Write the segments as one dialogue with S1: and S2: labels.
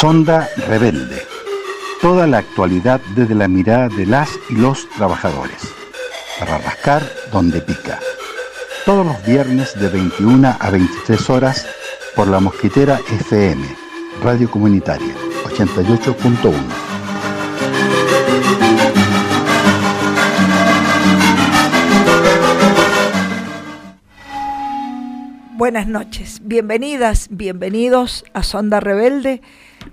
S1: Sonda Rebelde. Toda la actualidad desde la mirada de las y los trabajadores. Para rascar donde pica. Todos los viernes de 21 a 23 horas por la Mosquitera FM, Radio Comunitaria 88.1.
S2: Buenas noches, bienvenidas, bienvenidos a Sonda Rebelde.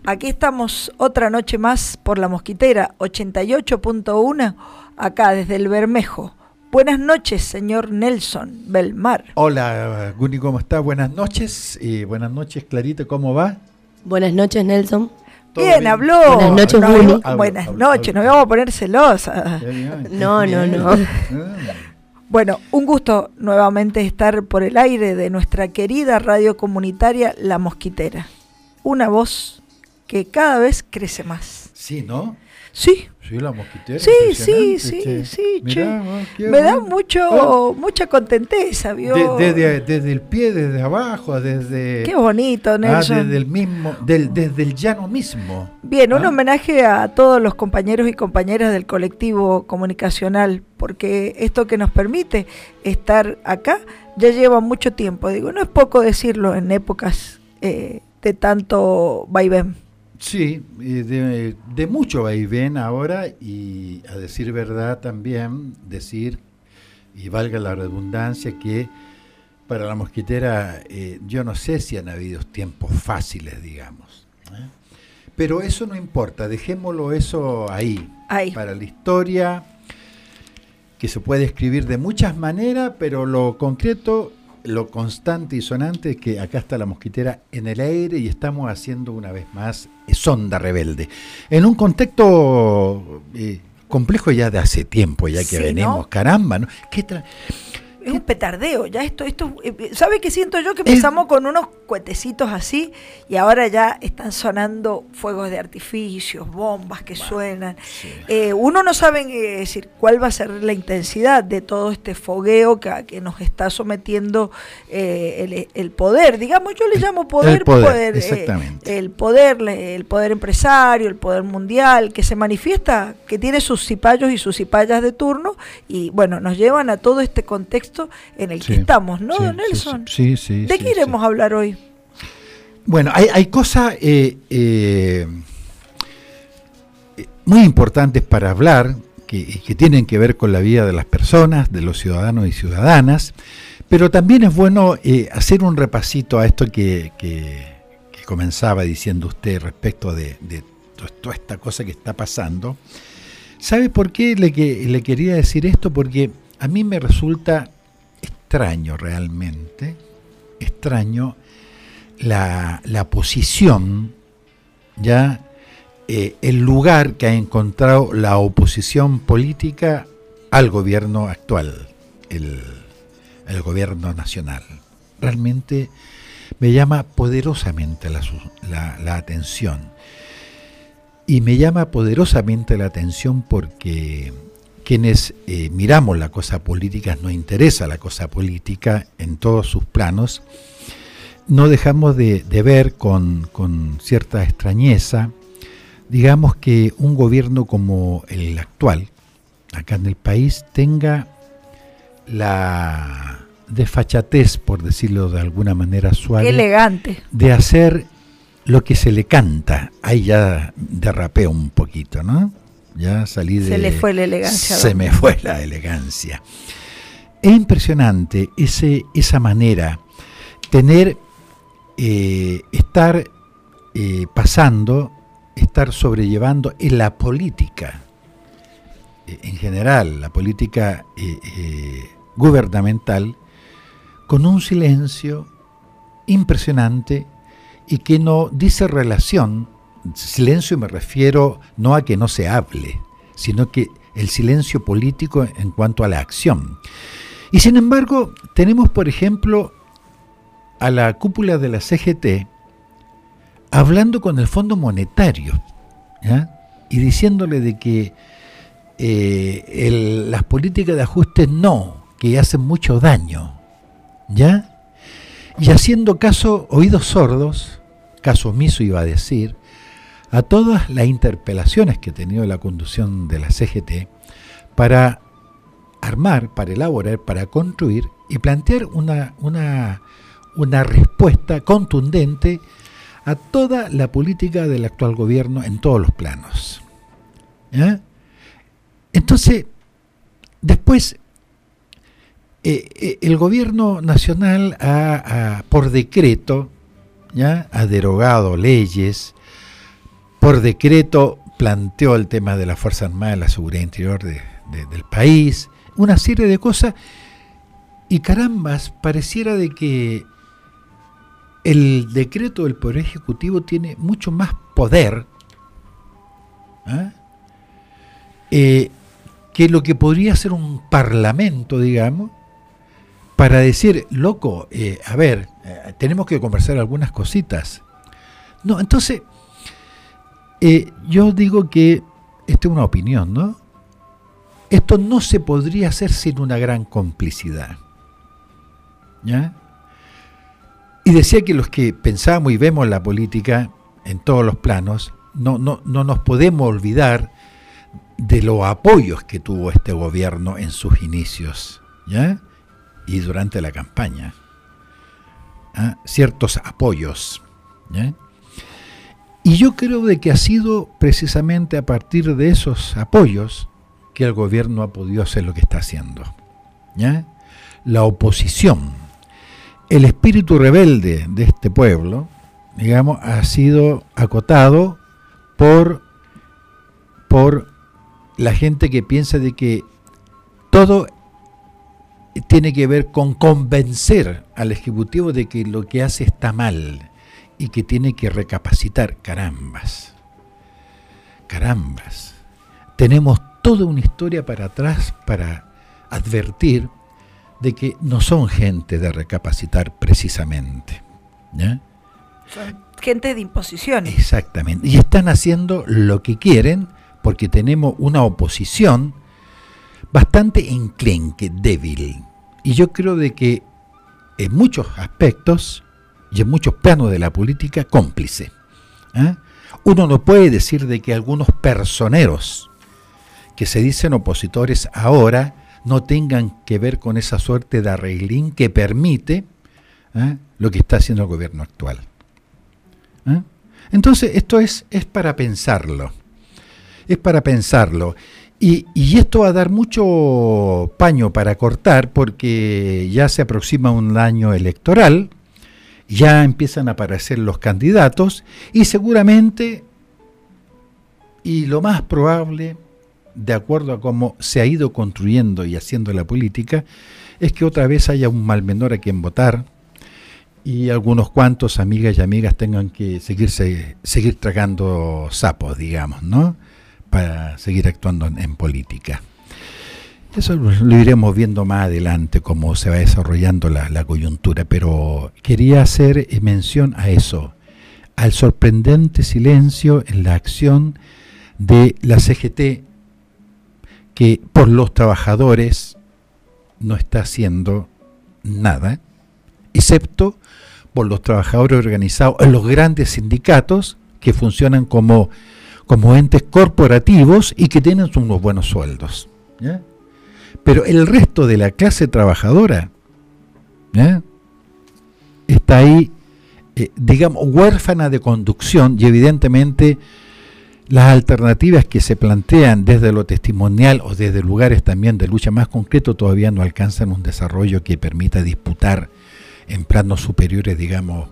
S2: Aquí estamos otra noche más por la Mosquitera 88.1, acá desde el Bermejo. Buenas noches, señor Nelson Belmar.
S3: Hola, Guni, ¿cómo está? Buenas noches. Y buenas noches, Clarita, ¿cómo va?
S4: Buenas noches, Nelson.
S2: Bien, habló.
S4: Buenas noches,
S2: No,
S4: Guni.
S2: Buenas noches, nos vamos a poner celosa.
S4: No, no, no.
S2: Bueno, un gusto nuevamente estar por el aire de nuestra querida radio comunitaria La Mosquitera. Una voz que cada vez crece más.
S3: Sí, ¿no?
S2: Sí,
S3: Sí, la mosquitera.
S2: sí, sí, sí,
S3: che.
S2: sí, che.
S3: Mirá, vos, qué
S2: Me da mucho,
S3: Oh,
S2: mucha contenteza, ¿vio?
S3: de- desde, desde el pie, desde abajo, desde...
S2: Qué bonito,
S3: Ah,
S2: Nelson.
S3: desde el mismo, del, desde el llano mismo.
S2: Bien, un
S3: Ah.
S2: homenaje a todos los compañeros y compañeras del colectivo comunicacional, porque esto que nos permite estar acá ya lleva mucho tiempo. Digo, no es poco decirlo en épocas eh, de tanto vaivén.
S3: Sí, de, de mucho vaivén ahora y a decir verdad también, decir, y valga la redundancia, que para la mosquitera eh, yo no sé si han habido tiempos fáciles, digamos. ¿eh? Pero eso no importa, dejémoslo eso ahí,
S2: Ahí.
S3: para la historia, que se puede escribir de muchas maneras, pero lo concreto, lo constante y sonante es que acá está la mosquitera en el aire y estamos haciendo una vez más Sonda Rebelde. En un contexto eh, complejo ya de hace tiempo, ya que
S2: Sí,
S3: venimos,
S2: ¿no?
S3: caramba, ¿no? ¿Qué
S2: Es un petardeo, ya esto, esto, eh, ¿sabe qué siento yo? Que empezamos con unos cuetecitos así y ahora ya están sonando fuegos de artificios, bombas que suenan. Eh, uno no sabe eh, decir cuál va a ser la intensidad de todo este fogueo que, que nos está sometiendo eh, el, el poder. Digamos, yo le llamo poder,
S3: el poder,
S2: poder, eh,
S3: exactamente.
S2: el poder, el poder empresario, el poder mundial, que se manifiesta, que tiene sus cipayos y sus cipayas de turno, y bueno, nos llevan a todo este contexto en el que estamos, ¿no,
S3: sí, sí,
S2: Nelson?
S3: Sí, sí.
S2: ¿De qué iremos a hablar hoy?
S3: Bueno, hay, hay cosas eh, eh, eh, muy importantes para hablar que, que tienen que ver con la vida de las personas, de los ciudadanos y ciudadanas, pero también es bueno eh, hacer un repasito a esto que, que- que comenzaba diciendo usted respecto de, de to- toda esta cosa que está pasando. ¿Sabe por qué le quería decir esto? Porque a mí me resulta extraño realmente, extraño la, la posición, ya eh, el lugar que ha encontrado la oposición política al gobierno actual, el, el gobierno nacional. Realmente me llama poderosamente la, la atención. Y me llama poderosamente la atención porque quienes eh, miramos la cosa política, nos interesa la cosa política en todos sus planos, no dejamos de, de ver con, con cierta extrañeza, digamos que un gobierno como el actual, acá en el país, tenga la desfachatez, por decirlo de alguna manera
S2: Qué
S3: suave,
S2: elegante.
S3: de hacer lo que se le canta. Ahí ya derrapeo un poquito, ¿no? Ya salí de...
S2: Se le fue la elegancia.
S3: Se me fue la elegancia. Es impresionante ese, esa manera, tener, eh, estar eh, pasando, estar sobrellevando en la política, eh, en general, la política gubernamental, con un silencio impresionante y que no dice relación, silencio me refiero no a que no se hable, sino que el silencio político en cuanto a la acción. Y sin embargo, tenemos, por ejemplo, a la cúpula de la CGT hablando con el Fondo Monetario y diciéndole de que eh, las políticas de ajuste no, que hacen mucho daño, ¿ya? Y haciendo caso, oídos sordos, caso omiso iba a decir, a todas las interpelaciones que ha tenido la conducción de la CGT para armar, para elaborar, para construir y plantear una, una, una respuesta contundente a toda la política del actual gobierno en todos los planos. Entonces, después, eh, eh, el gobierno nacional ha, por decreto ¿ya? ha derogado leyes, por decreto planteó el tema de la Fuerza Armada la seguridad interior del país, una serie de cosas, y carambas, pareciera de que el decreto del Poder Ejecutivo tiene mucho más poder ¿ah? eh, que lo que podría ser un parlamento, digamos, para decir, loco, eh, a ver, eh, tenemos que conversar algunas cositas. No, entonces, yo digo que, esta es una opinión, ¿no? Esto no se podría hacer sin una gran complicidad. ¿Ya? Y decía que los que pensamos y vemos la política en todos los planos, no, no, no nos podemos olvidar de los apoyos que tuvo este gobierno en sus inicios ¿ya? y durante la campaña. ¿ah? Ciertos apoyos. Y yo creo de que ha sido precisamente a partir de esos apoyos que el gobierno ha podido hacer lo que está haciendo. ¿ya? La oposición el espíritu rebelde de este pueblo, digamos, ha sido acotado por, por la gente que piensa de que todo tiene que ver con convencer al Ejecutivo de que lo que hace está mal y que tiene que recapacitar. Carambas, carambas. Tenemos toda una historia para atrás para advertir de que no son gente de recapacitar precisamente.
S2: Son gente de imposiciones.
S3: Exactamente. Y están haciendo lo que quieren porque tenemos una oposición bastante enclenque, débil. Y yo creo de que en muchos aspectos y en muchos planos de la política cómplice. ¿eh? Uno no puede decir de que algunos personeros que se dicen opositores ahora no tengan que ver con esa suerte de arreglín que permite ¿eh? lo que está haciendo el gobierno actual. ¿eh? Entonces, esto es, es para pensarlo. Es para pensarlo. Y, y, esto va a dar mucho paño para cortar porque ya se aproxima un año electoral, ya empiezan a aparecer los candidatos y seguramente, y lo más probable, de acuerdo a cómo se ha ido construyendo y haciendo la política, es que otra vez haya un mal menor a quien votar y algunos cuantos amigas y amigas tengan que seguirse, seguir tragando sapos, digamos, ¿no? Para seguir actuando en, política. Eso lo, iremos viendo más adelante, cómo se va desarrollando la, coyuntura, pero quería hacer mención a eso, al sorprendente silencio en la acción de la CGT que por los trabajadores no está haciendo nada, excepto por los trabajadores organizados los grandes sindicatos que funcionan como, como entes corporativos y que tienen unos buenos sueldos. Pero el resto de la clase trabajadora está ahí, eh, digamos, huérfana de conducción y evidentemente las alternativas que se plantean desde lo testimonial o desde lugares también de lucha más concreto todavía no alcanzan un desarrollo que permita disputar en planos superiores, digamos,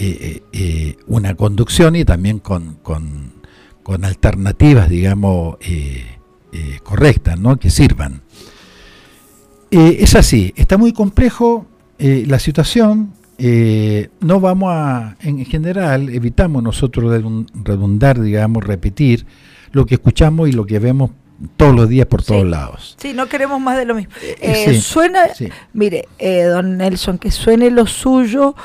S3: eh, eh, eh, una conducción y también con, con, alternativas, digamos, correctas, ¿no? que sirvan. Es así, está muy complejo la situación, eh, no vamos a, en general, evitamos nosotros redundar, digamos, repetir lo que escuchamos y lo que vemos todos los días por todos lados.
S2: Sí, no queremos más de lo mismo. Eh, eh, suena, mire, don Nelson, que suene lo suyo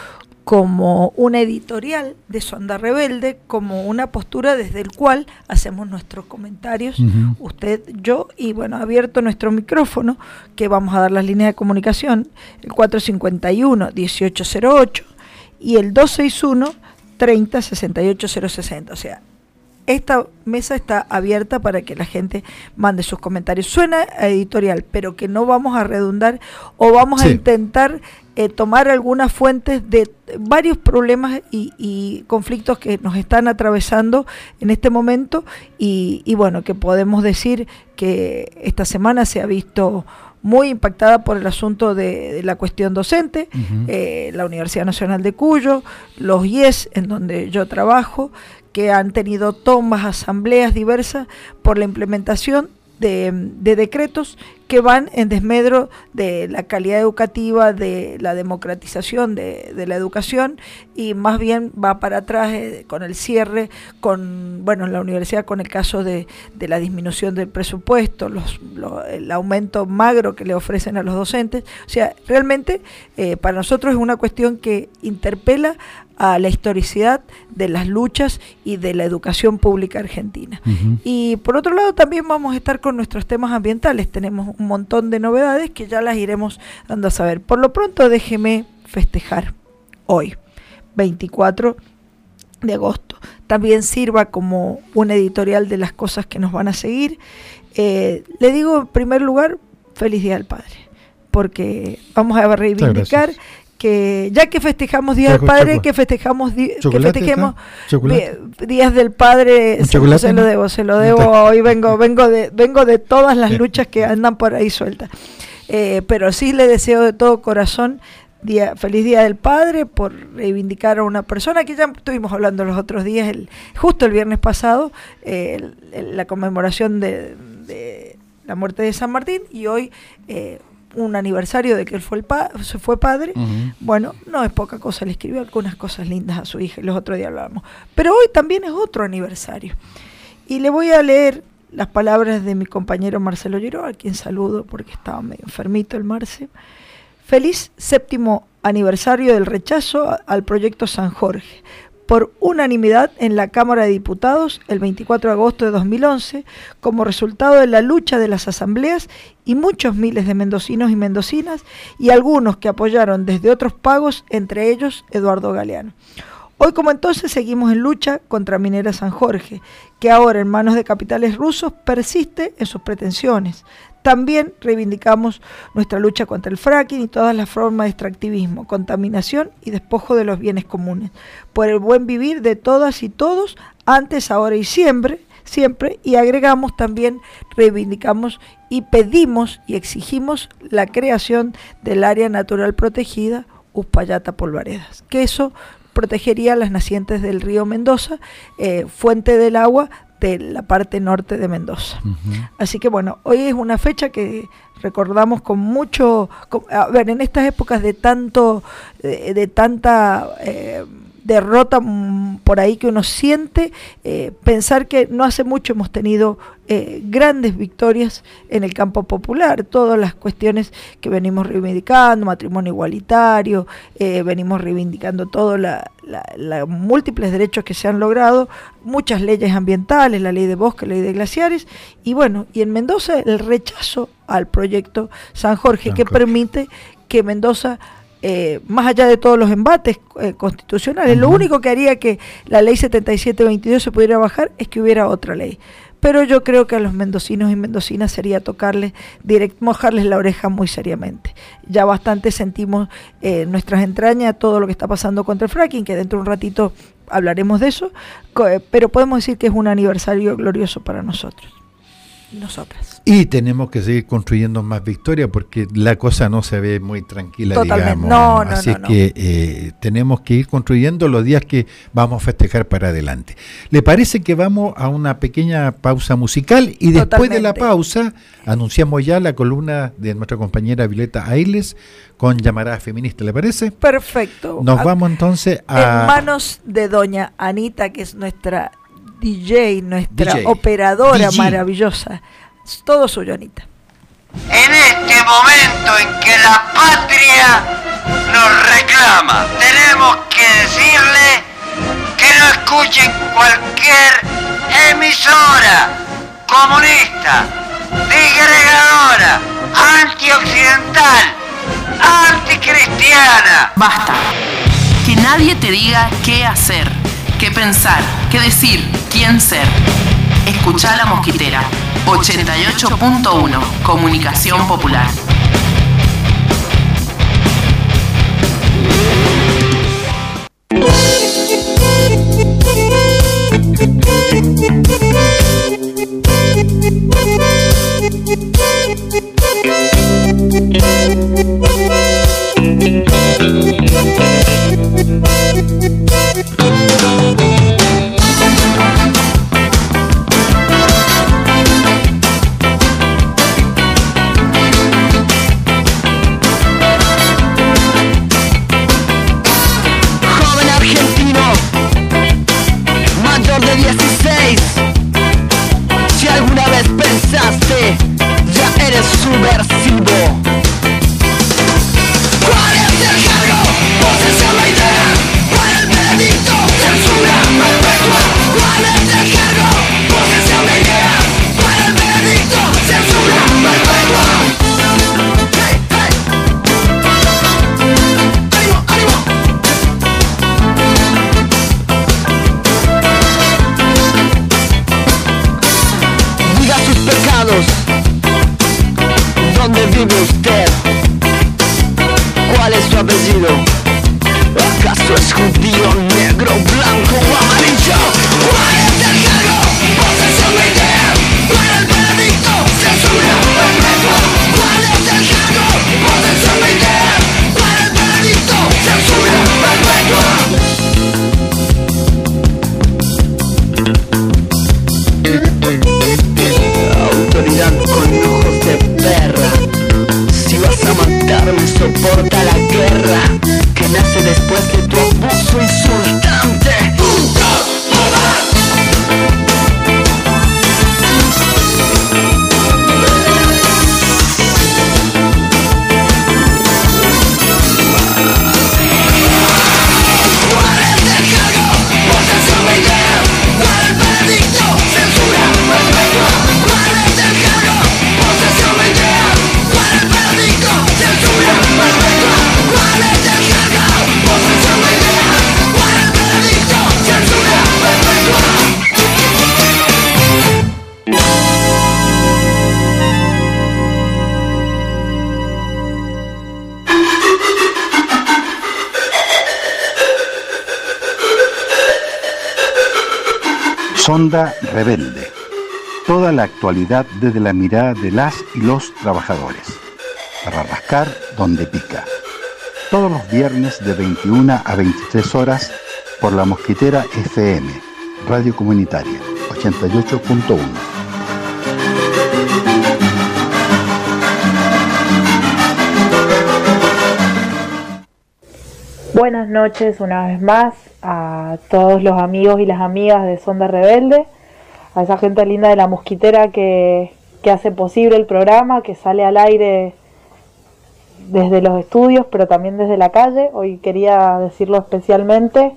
S2: como una editorial de Sonda Rebelde, como una postura desde el cual hacemos nuestros comentarios, usted, yo, y bueno, abierto nuestro micrófono, que vamos a dar las líneas de comunicación, el 451-1808 y el 261-30-68060. O sea, esta mesa está abierta para que la gente mande sus comentarios. Suena editorial, pero que no vamos a redundar o vamos a intentar eh, tomar algunas fuentes de varios problemas y, conflictos que nos están atravesando en este momento. Y, bueno, que podemos decir que esta semana se ha visto muy impactada por el asunto de, la cuestión docente, eh, la Universidad Nacional de Cuyo, los IES, en donde yo trabajo, que han tenido tomas, asambleas diversas por la implementación de, de decretos que van en desmedro de la calidad educativa, de la democratización de, la educación y más bien va para atrás eh, con el cierre, con, bueno, la universidad con el caso de, la disminución del presupuesto, los, el aumento magro que le ofrecen a los docentes. O sea, realmente eh, para nosotros es una cuestión que interpela a la historicidad de las luchas y de la educación pública argentina. Y por otro lado también vamos a estar con nuestros temas ambientales. Tenemos un montón de novedades que ya las iremos dando a saber. Por lo pronto déjeme festejar hoy, 24 de agosto. También sirva como un editorial de las cosas que nos van a seguir. Eh, le digo en primer lugar, feliz Día del Padre, porque vamos a reivindicar que ya que festejamos Día del Padre, que festejamos que festejemos días del Padre, se, lo debo, se lo debo, hoy vengo vengo de vengo de todas las luchas que andan por ahí sueltas. Eh, pero sí le deseo de todo corazón día, feliz Día del Padre por reivindicar a una persona que ya estuvimos hablando los otros días, el, justo el viernes pasado, eh, la conmemoración de, la muerte de San Martín y hoy eh, un aniversario de que él fue el se fue padre, bueno, no es poca cosa, le escribió algunas cosas lindas a su hija, los otros días hablábamos. Pero hoy también es otro aniversario. Y le voy a leer las palabras de mi compañero Marcelo Lloró, a quien saludo porque estaba medio enfermito el Marce. Feliz séptimo aniversario del rechazo al proyecto San Jorge por unanimidad en la Cámara de Diputados el 24 de agosto de 2011 como resultado de la lucha de las asambleas y muchos miles de mendocinos y mendocinas y algunos que apoyaron desde otros pagos, entre ellos Eduardo Galeano. Hoy como entonces seguimos en lucha contra Minera San Jorge, que ahora en manos de capitales rusos persiste en sus pretensiones, también reivindicamos nuestra lucha contra el fracking y todas las formas de extractivismo, contaminación y despojo de los bienes comunes, por el buen vivir de todas y todos, antes, ahora y siempre, siempre, y agregamos también, reivindicamos y pedimos y exigimos la creación del área natural protegida Uspallata Polvaredas, que eso protegería las nacientes del río Mendoza, eh, fuente del agua de la parte norte de Mendoza. Así que bueno, hoy es una fecha que recordamos con mucho, a ver, en estas épocas de tanto, de, tanta eh, derrota mm, por ahí que uno siente, eh, pensar que no hace mucho hemos tenido eh, grandes victorias en el campo popular, todas las cuestiones que venimos reivindicando, matrimonio igualitario, eh, venimos reivindicando todos los múltiples derechos que se han logrado, muchas leyes ambientales, la ley de bosque, la ley de glaciares, y bueno, y en Mendoza el rechazo al proyecto San Jorge, que permite que Mendoza eh, más allá de todos los embates eh, constitucionales. Lo único que haría que la ley 7722 se pudiera bajar es que hubiera otra ley. Pero yo creo que a los mendocinos y mendocinas sería tocarles, direct, mojarles la oreja muy seriamente. Ya bastante sentimos en eh, nuestras entrañas todo lo que está pasando contra el fracking, que dentro de un ratito hablaremos de eso, pero podemos decir que es un aniversario glorioso para nosotros nosotras.
S3: Y tenemos que seguir construyendo más victorias porque la cosa no se ve muy tranquila, digamos. Así que eh, tenemos que ir construyendo los días que vamos a festejar para adelante. ¿Le parece que vamos a una pequeña pausa musical y después de la pausa anunciamos ya la columna de nuestra compañera Violeta Ailes con llamarada feminista, ¿le parece?
S2: Perfecto.
S3: Nos vamos entonces a...
S2: En manos de doña Anita, que es nuestra DJ, nuestra operadora maravillosa. Es todo suyo, Anita.
S5: En este momento en que la patria nos reclama, tenemos que decirle que no escuchen cualquier emisora comunista, disgregadora, antioccidental, anticristiana.
S6: Basta. Que nadie te diga qué hacer qué pensar, qué decir, quién ser. Escucha la mosquitera. 88.1 Comunicación Popular.
S1: Sonda Rebelde. Toda la actualidad desde la mirada de las y los trabajadores. Para rascar donde pica. Todos los viernes de 21 a 23 horas por la Mosquitera FM, Radio Comunitaria 88.1.
S7: Buenas noches una vez más a todos los amigos y las amigas de Sonda Rebelde, a esa gente linda de la mosquitera que, que hace posible el programa, que sale al aire desde los estudios, pero también desde la calle. Hoy quería decirlo especialmente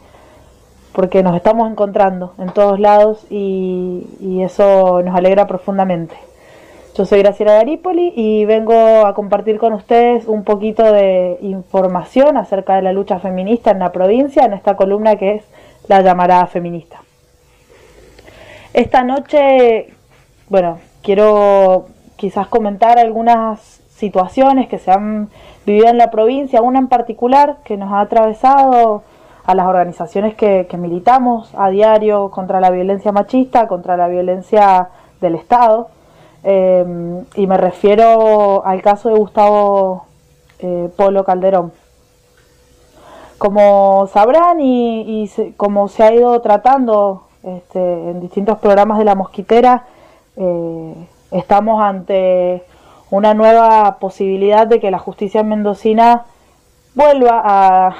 S7: porque nos estamos encontrando en todos lados y, y eso nos alegra profundamente. Yo soy Graciela Garípoli y vengo a compartir con ustedes un poquito de información acerca de la lucha feminista en la provincia en esta columna que es La llamarada feminista. Esta noche, bueno, quiero quizás comentar algunas situaciones que se han vivido en la provincia, una en particular que nos ha atravesado a las organizaciones que militamos a diario contra la violencia machista, contra la violencia del Estado. Eh, y me refiero al caso de Gustavo eh, Polo Calderón. Como sabrán y, se- como se ha ido tratando este, en distintos programas de la mosquitera, eh, estamos ante una nueva posibilidad de que la justicia mendocina vuelva a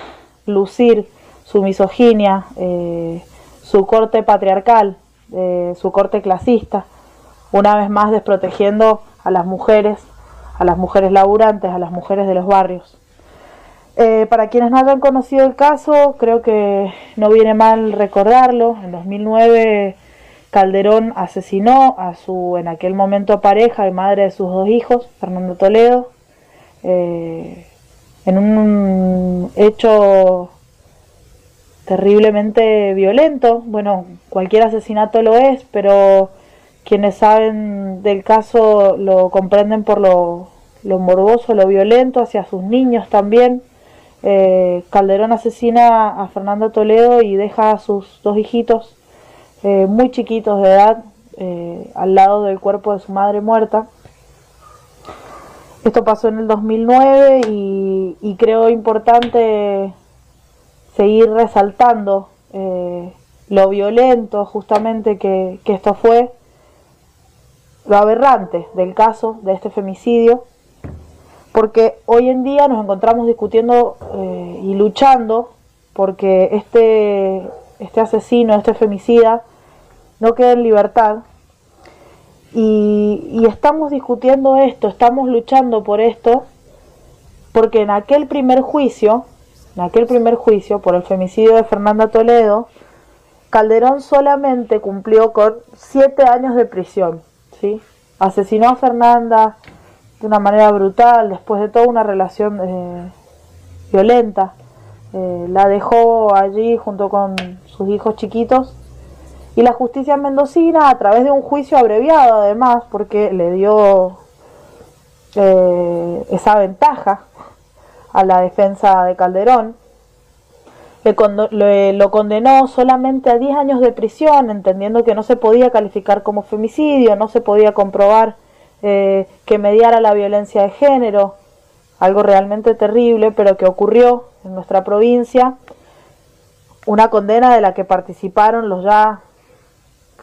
S7: lucir su misoginia, eh, su corte patriarcal, su corte clasista, una vez más desprotegiendo a las mujeres, a las mujeres laburantes, a las mujeres de los barrios. Eh, para quienes no hayan conocido el caso, creo que no viene mal recordarlo. En 2009 Calderón asesinó a su en aquel momento pareja y madre de sus dos hijos, Fernando Toledo, eh, en un hecho terriblemente violento. Bueno, cualquier asesinato lo es, pero quienes saben del caso lo comprenden por lo, morboso, lo violento hacia sus niños también. Eh, Calderón asesina a Fernando Toledo y deja a sus dos hijitos eh, muy chiquitos de edad eh, al lado del cuerpo de su madre muerta. Esto pasó en el 2009 y, y creo importante seguir resaltando lo violento justamente que esto fue, lo aberrante del caso de este femicidio, porque hoy en día nos encontramos discutiendo eh, y luchando porque este, este asesino, este femicida, no quede en libertad. Y, y estamos discutiendo esto, estamos luchando por esto, porque en aquel primer juicio, en aquel primer juicio por el femicidio de Fernanda Toledo, Calderón solamente cumplió con siete años de prisión, ¿sí? Asesinó a Fernanda de una manera brutal, después de toda una relación eh, violenta. Eh, la dejó allí junto con sus hijos chiquitos y la justicia mendocina, a través de un juicio abreviado además, porque le dio eh, esa ventaja a la defensa de Calderón, le lo condenó solamente a 10 años de prisión, entendiendo que no se podía calificar como femicidio, no se podía comprobar eh, que mediara la violencia de género, algo realmente terrible, pero que ocurrió en nuestra provincia, una condena de la que participaron los ya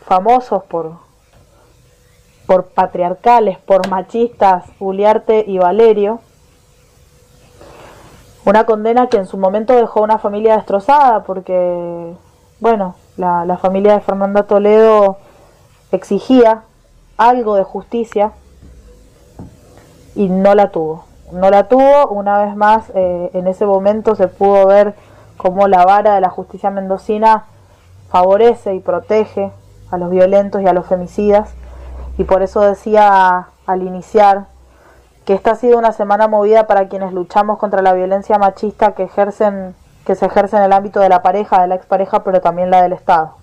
S7: famosos por, por patriarcales, por machistas, Uliarte y Valerio. Una condena que en su momento dejó una familia destrozada porque, bueno, la, familia de Fernanda Toledo exigía algo de justicia y no la tuvo. No la tuvo, una vez más, eh, en ese momento se pudo ver cómo la vara de la justicia mendocina favorece y protege a los violentos y a los femicidas. Y por eso decía al iniciar que esta ha sido una semana movida para quienes luchamos contra la violencia machista que ejercen que se ejerce en el ámbito de la pareja, de la expareja, pero también la del Estado.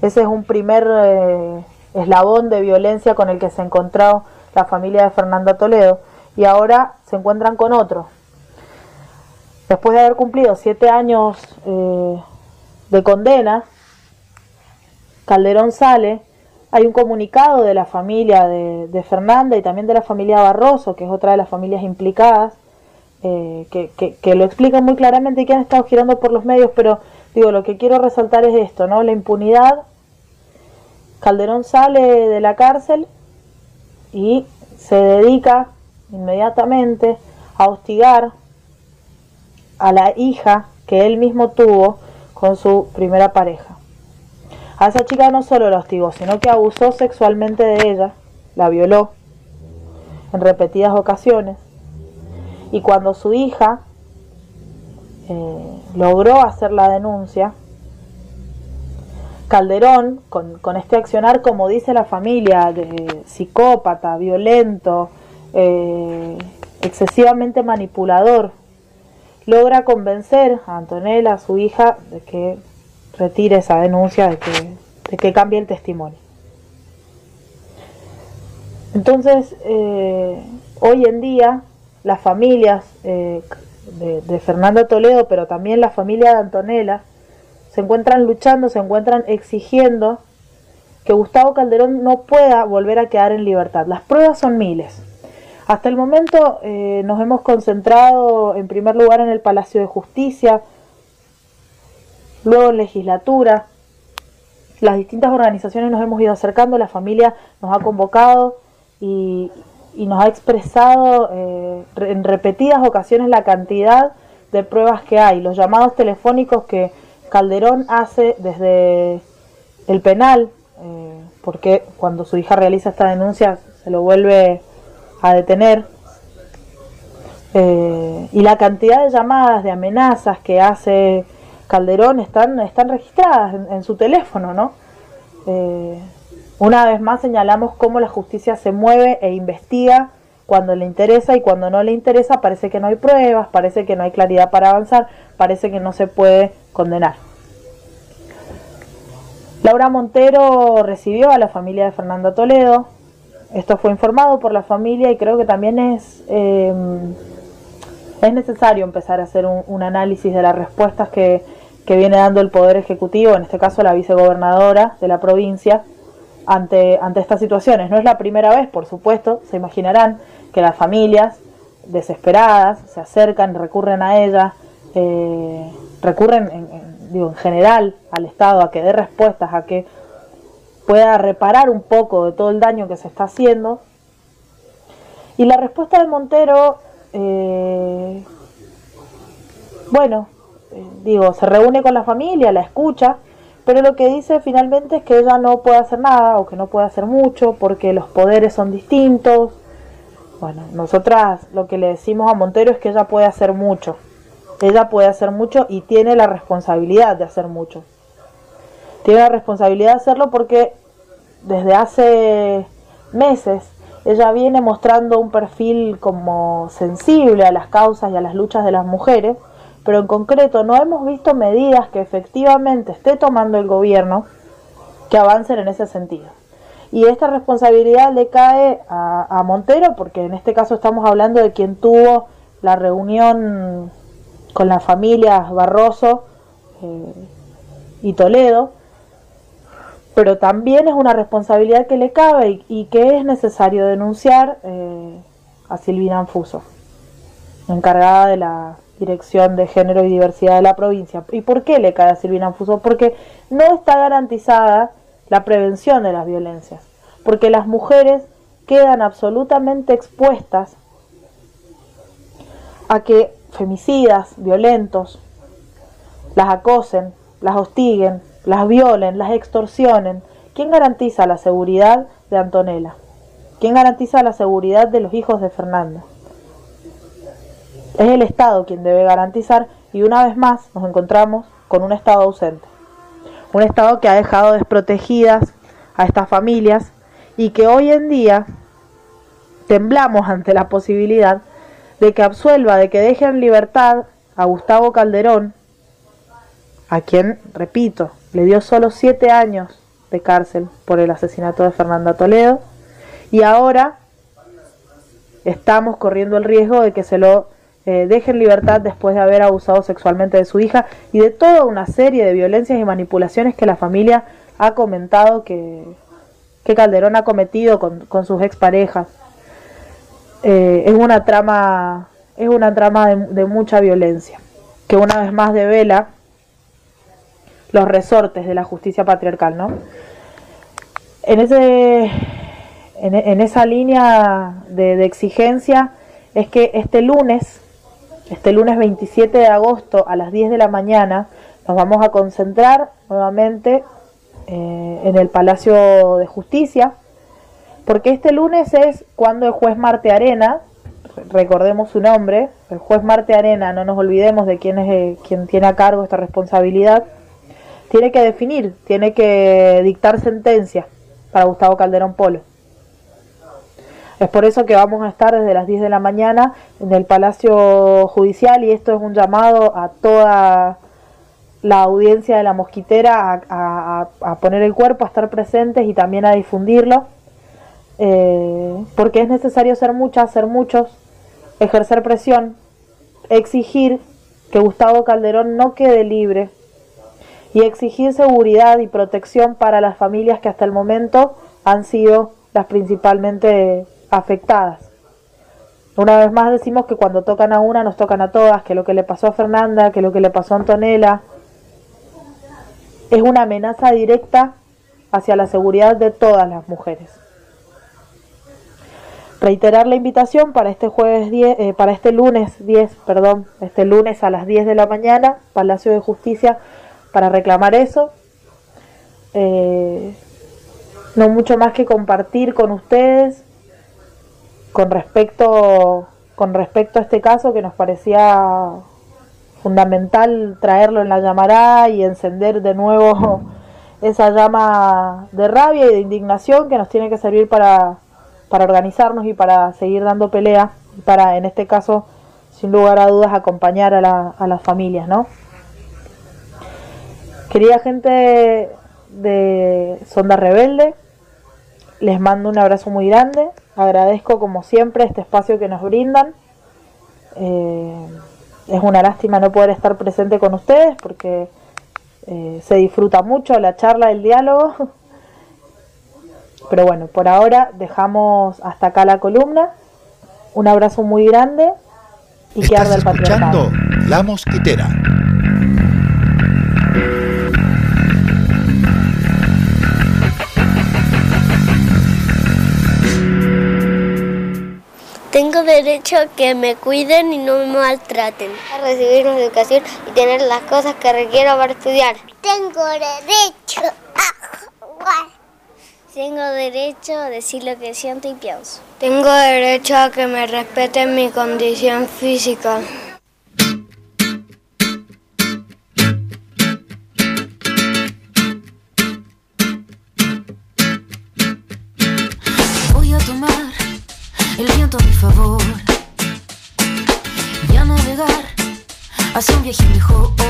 S7: Ese es un primer eh, eslabón de violencia con el que se encontró la familia de Fernanda Toledo y ahora se encuentran con otro. Después de haber cumplido siete años eh, de condena, Calderón sale, hay un comunicado de la familia de, de Fernanda y también de la familia Barroso, que es otra de las familias implicadas, eh, que, lo explican muy claramente y que han estado girando por los medios, pero digo, lo que quiero resaltar es esto, ¿no? La impunidad. Calderón sale de la cárcel y se dedica inmediatamente a hostigar a la hija que él mismo tuvo con su primera pareja. A esa chica no solo la hostigó, sino que abusó sexualmente de ella, la violó en repetidas ocasiones. Y cuando su hija eh, logró hacer la denuncia, Calderón, con, este accionar, como dice la familia, de psicópata, violento, eh, excesivamente manipulador, logra convencer a Antonella, a su hija, de que retire esa denuncia, de que, de que cambie el testimonio. Entonces, eh, hoy en día, las familias eh, de, de Fernando Toledo, pero también la familia de Antonella, se encuentran luchando, se encuentran exigiendo que Gustavo Calderón no pueda volver a quedar en libertad. Las pruebas son miles. Hasta el momento eh, nos hemos concentrado en primer lugar en el Palacio de Justicia, luego legislatura. Las distintas organizaciones nos hemos ido acercando, la familia nos ha convocado y, y nos ha expresado eh, en repetidas ocasiones la cantidad de pruebas que hay, los llamados telefónicos que Calderón hace desde el penal, eh, porque cuando su hija realiza esta denuncia se lo vuelve a detener, eh, y la cantidad de llamadas, de amenazas que hace Calderón están, están registradas en, su teléfono, ¿no? Eh, una vez más señalamos cómo la justicia se mueve e investiga cuando le interesa y cuando no le interesa parece que no hay pruebas, parece que no hay claridad para avanzar, parece que no se puede condenar. Laura Montero recibió a la familia de Fernanda Toledo. Esto fue informado por la familia y creo que también es, eh, es necesario empezar a hacer un análisis de las respuestas que, que viene dando el Poder Ejecutivo, en este caso la vicegobernadora de la provincia, ante, ante estas situaciones. No es la primera vez, por supuesto, se imaginarán que las familias desesperadas se acercan, recurren a ella, eh, recurren en, digo, en general al Estado a que dé respuestas, a que pueda reparar un poco de todo el daño que se está haciendo. Y la respuesta de Montero, eh, bueno, digo, se reúne con la familia, la escucha, pero lo que dice finalmente es que ella no puede hacer nada o que no puede hacer mucho porque los poderes son distintos. Bueno, nosotras lo que le decimos a Montero es que ella puede hacer mucho. Ella puede hacer mucho y tiene la responsabilidad de hacer mucho. Tiene la responsabilidad de hacerlo porque desde hace meses ella viene mostrando un perfil como sensible a las causas y a las luchas de las mujeres, pero en concreto no hemos visto medidas que efectivamente esté tomando el gobierno que avancen en ese sentido. Y esta responsabilidad le cae a, Montero, porque en este caso estamos hablando de quien tuvo la reunión con las familias Barroso eh, y Toledo, pero también es una responsabilidad que le cabe y, y que es necesario denunciar eh, a Silvina Anfuso, encargada de la Dirección de Género y Diversidad de la provincia. ¿Y por qué le cae a Silvina Anfuso? Porque no está garantizada la prevención de las violencias, porque las mujeres quedan absolutamente expuestas a que femicidas violentos las acosen, las hostiguen, las violen, las extorsionen. ¿Quién garantiza la seguridad de Antonella? ¿Quién garantiza la seguridad de los hijos de Fernanda? Es el Estado quien debe garantizar y una vez más nos encontramos con un Estado ausente. Un Estado que ha dejado desprotegidas a estas familias y que hoy en día temblamos ante la posibilidad de que absuelva, de que deje en libertad a Gustavo Calderón, a quien, repito, le dio solo siete años de cárcel por el asesinato de Fernanda Toledo, y ahora estamos corriendo el riesgo de que se lo eh, deje en libertad después de haber abusado sexualmente de su hija y de toda una serie de violencias y manipulaciones que la familia ha comentado que, que Calderón ha cometido con, con sus exparejas. Eh, es una trama, es una trama de, de mucha violencia, que una vez más devela los resortes de la justicia patriarcal, ¿no? En ese en, esa línea de exigencia es que este lunes, este lunes 27 de agosto a las 10 de la mañana, nos vamos a concentrar nuevamente eh, en el Palacio de Justicia, porque este lunes es cuando el juez Marte Arena, recordemos su nombre, el juez Marte Arena, no nos olvidemos de quién es eh, quien tiene a cargo esta responsabilidad, tiene que definir, tiene que dictar sentencia para Gustavo Calderón Polo. Es por eso que vamos a estar desde las 10 de la mañana en el Palacio Judicial y esto es un llamado a toda la audiencia de la mosquitera a, poner el cuerpo, a estar presentes y también a difundirlo, eh, porque es necesario ser muchas, ser muchos, ejercer presión, exigir que Gustavo Calderón no quede libre y exigir seguridad y protección para las familias que hasta el momento han sido las principalmente afectadas. Una vez más decimos que cuando tocan a una nos tocan a todas, que lo que le pasó a Fernanda, que lo que le pasó a Antonella es una amenaza directa hacia la seguridad de todas las mujeres. Reiterar la invitación para este jueves 10, eh, para este lunes 10, perdón, este lunes a las 10 de la mañana, Palacio de Justicia, para reclamar eso. Eh, no mucho más que compartir con ustedes con respecto con respecto a este caso que nos parecía fundamental traerlo en la llamará y encender de nuevo esa llama de rabia y de indignación que nos tiene que servir para para organizarnos y para seguir dando pelea, y para en este caso, sin lugar a dudas, acompañar a, la- a las familias, ¿no? Querida gente de Sonda Rebelde, les mando un abrazo muy grande, agradezco como siempre este espacio que nos brindan. Eh, es una lástima no poder estar presente con ustedes porque eh, se disfruta mucho la charla, el diálogo. Pero bueno, por ahora dejamos hasta acá la columna. Un abrazo muy grande y que
S3: Estás
S7: el patriarcado.
S3: La Mosquitera.
S8: Tengo derecho a que me cuiden y no me maltraten. A recibir una educación y tener las cosas que requiero para estudiar. Tengo derecho a jugar. Tengo derecho a decir lo que siento y pienso. Tengo derecho a que me respeten mi condición física.
S9: Hacia un viaje mejor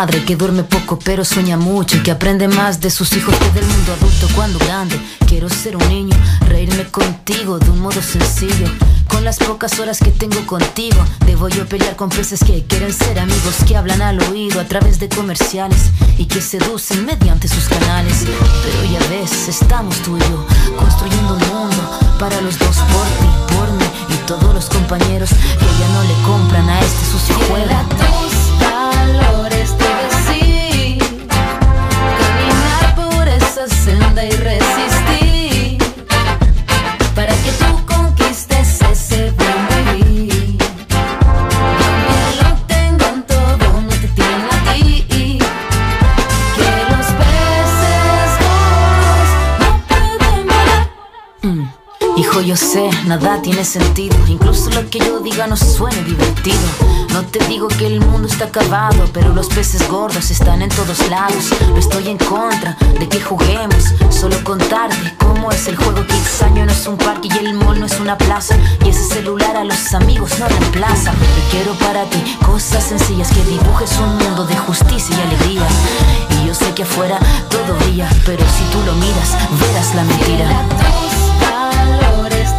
S9: madre que duerme poco pero sueña mucho y que aprende más de sus hijos que del mundo adulto cuando grande. Quiero ser un niño, reírme contigo de un modo sencillo. Con las pocas horas que tengo contigo, debo yo pelear con peces que quieren ser amigos, que hablan al oído a través de comerciales y que seducen mediante sus canales. Pero ya ves, estamos tú y yo construyendo un mundo para los dos, por ti, por mí y todos los compañeros que ya no le compran a este sucio juego. Yo sé, nada tiene sentido. Incluso lo que yo diga no suene divertido. No te digo que el mundo está acabado, pero los peces gordos están en todos lados. No estoy en contra de que juguemos, solo contarte cómo es el juego. Que extraño no es un parque y el mall no es una plaza. Y ese celular a los amigos no reemplaza. Yo quiero para ti cosas sencillas que dibujes un mundo de justicia y alegría. Y yo sé que afuera todo brilla, pero si tú lo miras, verás la mentira. Valores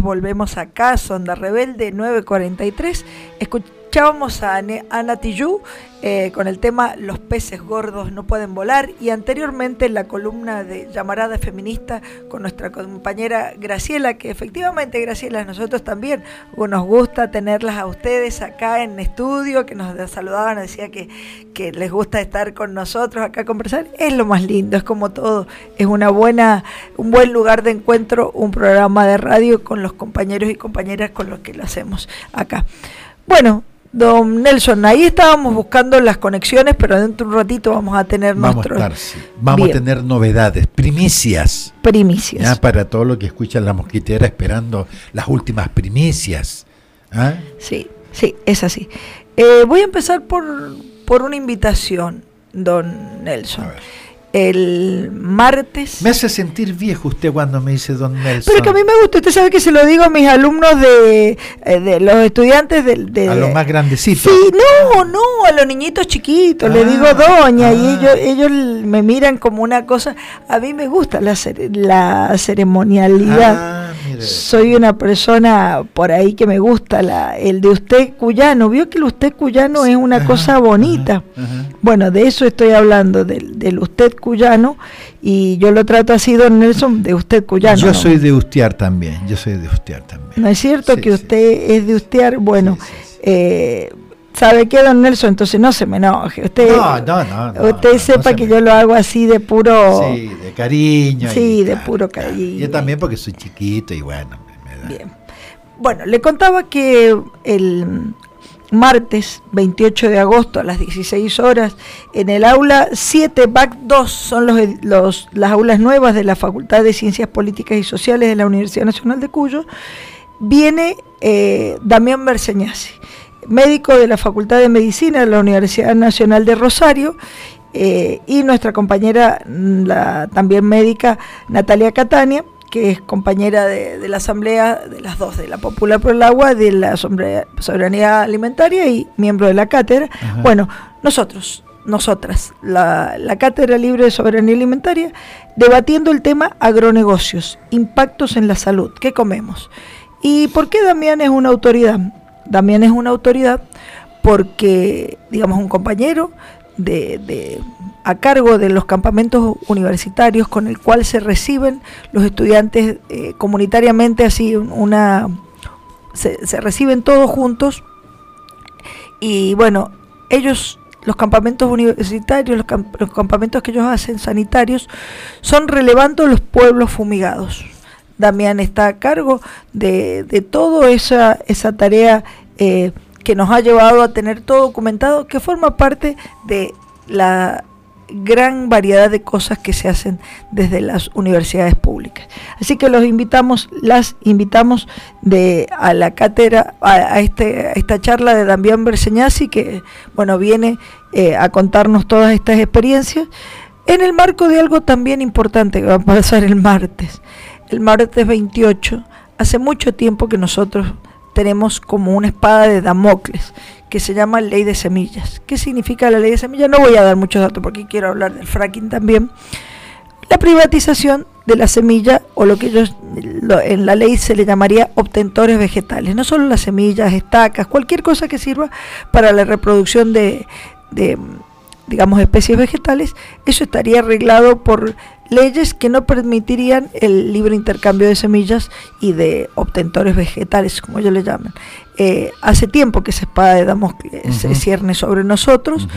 S2: volvemos acá, Sonda Rebelde 943. Escu- Escuchábamos a Ana Tijoux eh, con el tema Los peces gordos no pueden volar y anteriormente la columna de Llamarada Feminista con nuestra compañera Graciela, que efectivamente Graciela, nosotros también nos gusta tenerlas a ustedes acá en estudio, que nos saludaban, decía que, que les gusta estar con nosotros acá a conversar. Es lo más lindo, es como todo, es una buena, un buen lugar de encuentro, un programa de radio con los compañeros y compañeras con los que lo hacemos acá. Bueno, don Nelson, ahí estábamos buscando las conexiones, pero dentro de un ratito vamos a tener
S3: Vamos a estar, sí. Vamos
S2: Bien.
S3: a tener novedades, primicias.
S2: primicias.
S3: Ya para todo lo que escuchan la mosquitera esperando las últimas primicias. ¿Ah?
S2: Sí, sí, es así. Eh, voy a empezar por, por una invitación, don Nelson. El martes.
S3: Me hace sentir viejo usted cuando me dice Don Nelson.
S2: Pero que a mí me gusta, usted sabe que se lo digo a mis alumnos de, eh, de los estudiantes de, de-
S3: a los más grandecitos.
S2: Sí, no, no, a los niñitos chiquitos, le
S3: Ah,
S2: digo doña, y
S3: ah.
S2: ellos, ellos me miran como una cosa, a mí me gusta la, la ceremonialidad.
S3: Ah, mire.
S2: Soy una persona por ahí que me gusta la, el de usted cuyano, vio que el usted cuyano es una
S3: Ajá,
S2: cosa bonita.
S3: ajá.
S2: Bueno, de eso estoy hablando, del, del usted cuyano, y yo lo trato así, don Nelson, de usted cuyano.
S3: yo
S2: ¿no?
S3: soy de Ustiar también. Yo soy de Ustiar también.
S2: ¿No es cierto
S3: Sí,
S2: que
S3: sí.
S2: usted es de Ustear? Bueno, eh, ¿sabe qué, don Nelson? Entonces no se me enoje. Usted,
S3: No, no, no,
S2: usted sepa que
S3: me-
S2: yo lo hago así de puro...
S3: Sí, de cariño.
S2: Sí,
S3: y
S2: de
S3: claro,
S2: puro cariño.
S3: Yo también porque soy chiquito y bueno, me, da.
S2: Bien. Bueno, le contaba que el martes 28 de agosto a las 16 horas en el aula 7 BAC 2 son los, los, las aulas nuevas de la Facultad de Ciencias Políticas y Sociales de la Universidad Nacional de Cuyo, viene eh, Damián Berseñasi, médico de la Facultad de Medicina de la Universidad Nacional de Rosario, eh, y nuestra compañera, mm, la también médica Natalia Catania, que es compañera de, de la Asamblea de las dos, de la Popular por el Agua, de la Soberanía Alimentaria y miembro de la cátedra.
S3: Ajá.
S2: Bueno, nosotros, nosotras, la, la Cátedra Libre de Soberanía Alimentaria, debatiendo el tema agronegocios, impactos en la salud, ¿qué comemos? ¿Y por qué Damián es una autoridad? Damián es una autoridad porque, digamos, un compañero de, de- a cargo de los campamentos universitarios con el cual se reciben los estudiantes eh, comunitariamente, así un- una se, reciben todos juntos y bueno, ellos, los campamentos universitarios, los, camp- los campamentos que ellos hacen sanitarios, son relevando los pueblos fumigados. Damián está a cargo de, de toda esa, esa tarea eh, que nos ha llevado a tener todo documentado, que forma parte de la gran variedad de cosas que se hacen desde las universidades públicas. Así que los invitamos, las invitamos a la cátedra, a, este, esta charla de Damián Berseñasi, que bueno, viene eh, a contarnos todas estas experiencias, en el marco de algo también importante que va a pasar el martes. El martes 28, hace mucho tiempo que nosotros tenemos como una espada de Damocles que se llama ley de semillas. ¿Qué significa la ley de semillas? No voy a dar muchos datos porque quiero hablar del fracking también. La privatización de la semilla o lo que ellos lo- en la ley se le llamaría obtentores vegetales, no solo las semillas, estacas, cualquier cosa que sirva para la reproducción de, de, digamos, especies vegetales, eso estaría arreglado por leyes que no permitirían el libre intercambio de semillas y de obtentores vegetales, como ellos le llaman. Eh, hace tiempo que esa espada de Damocles se cierne sobre nosotros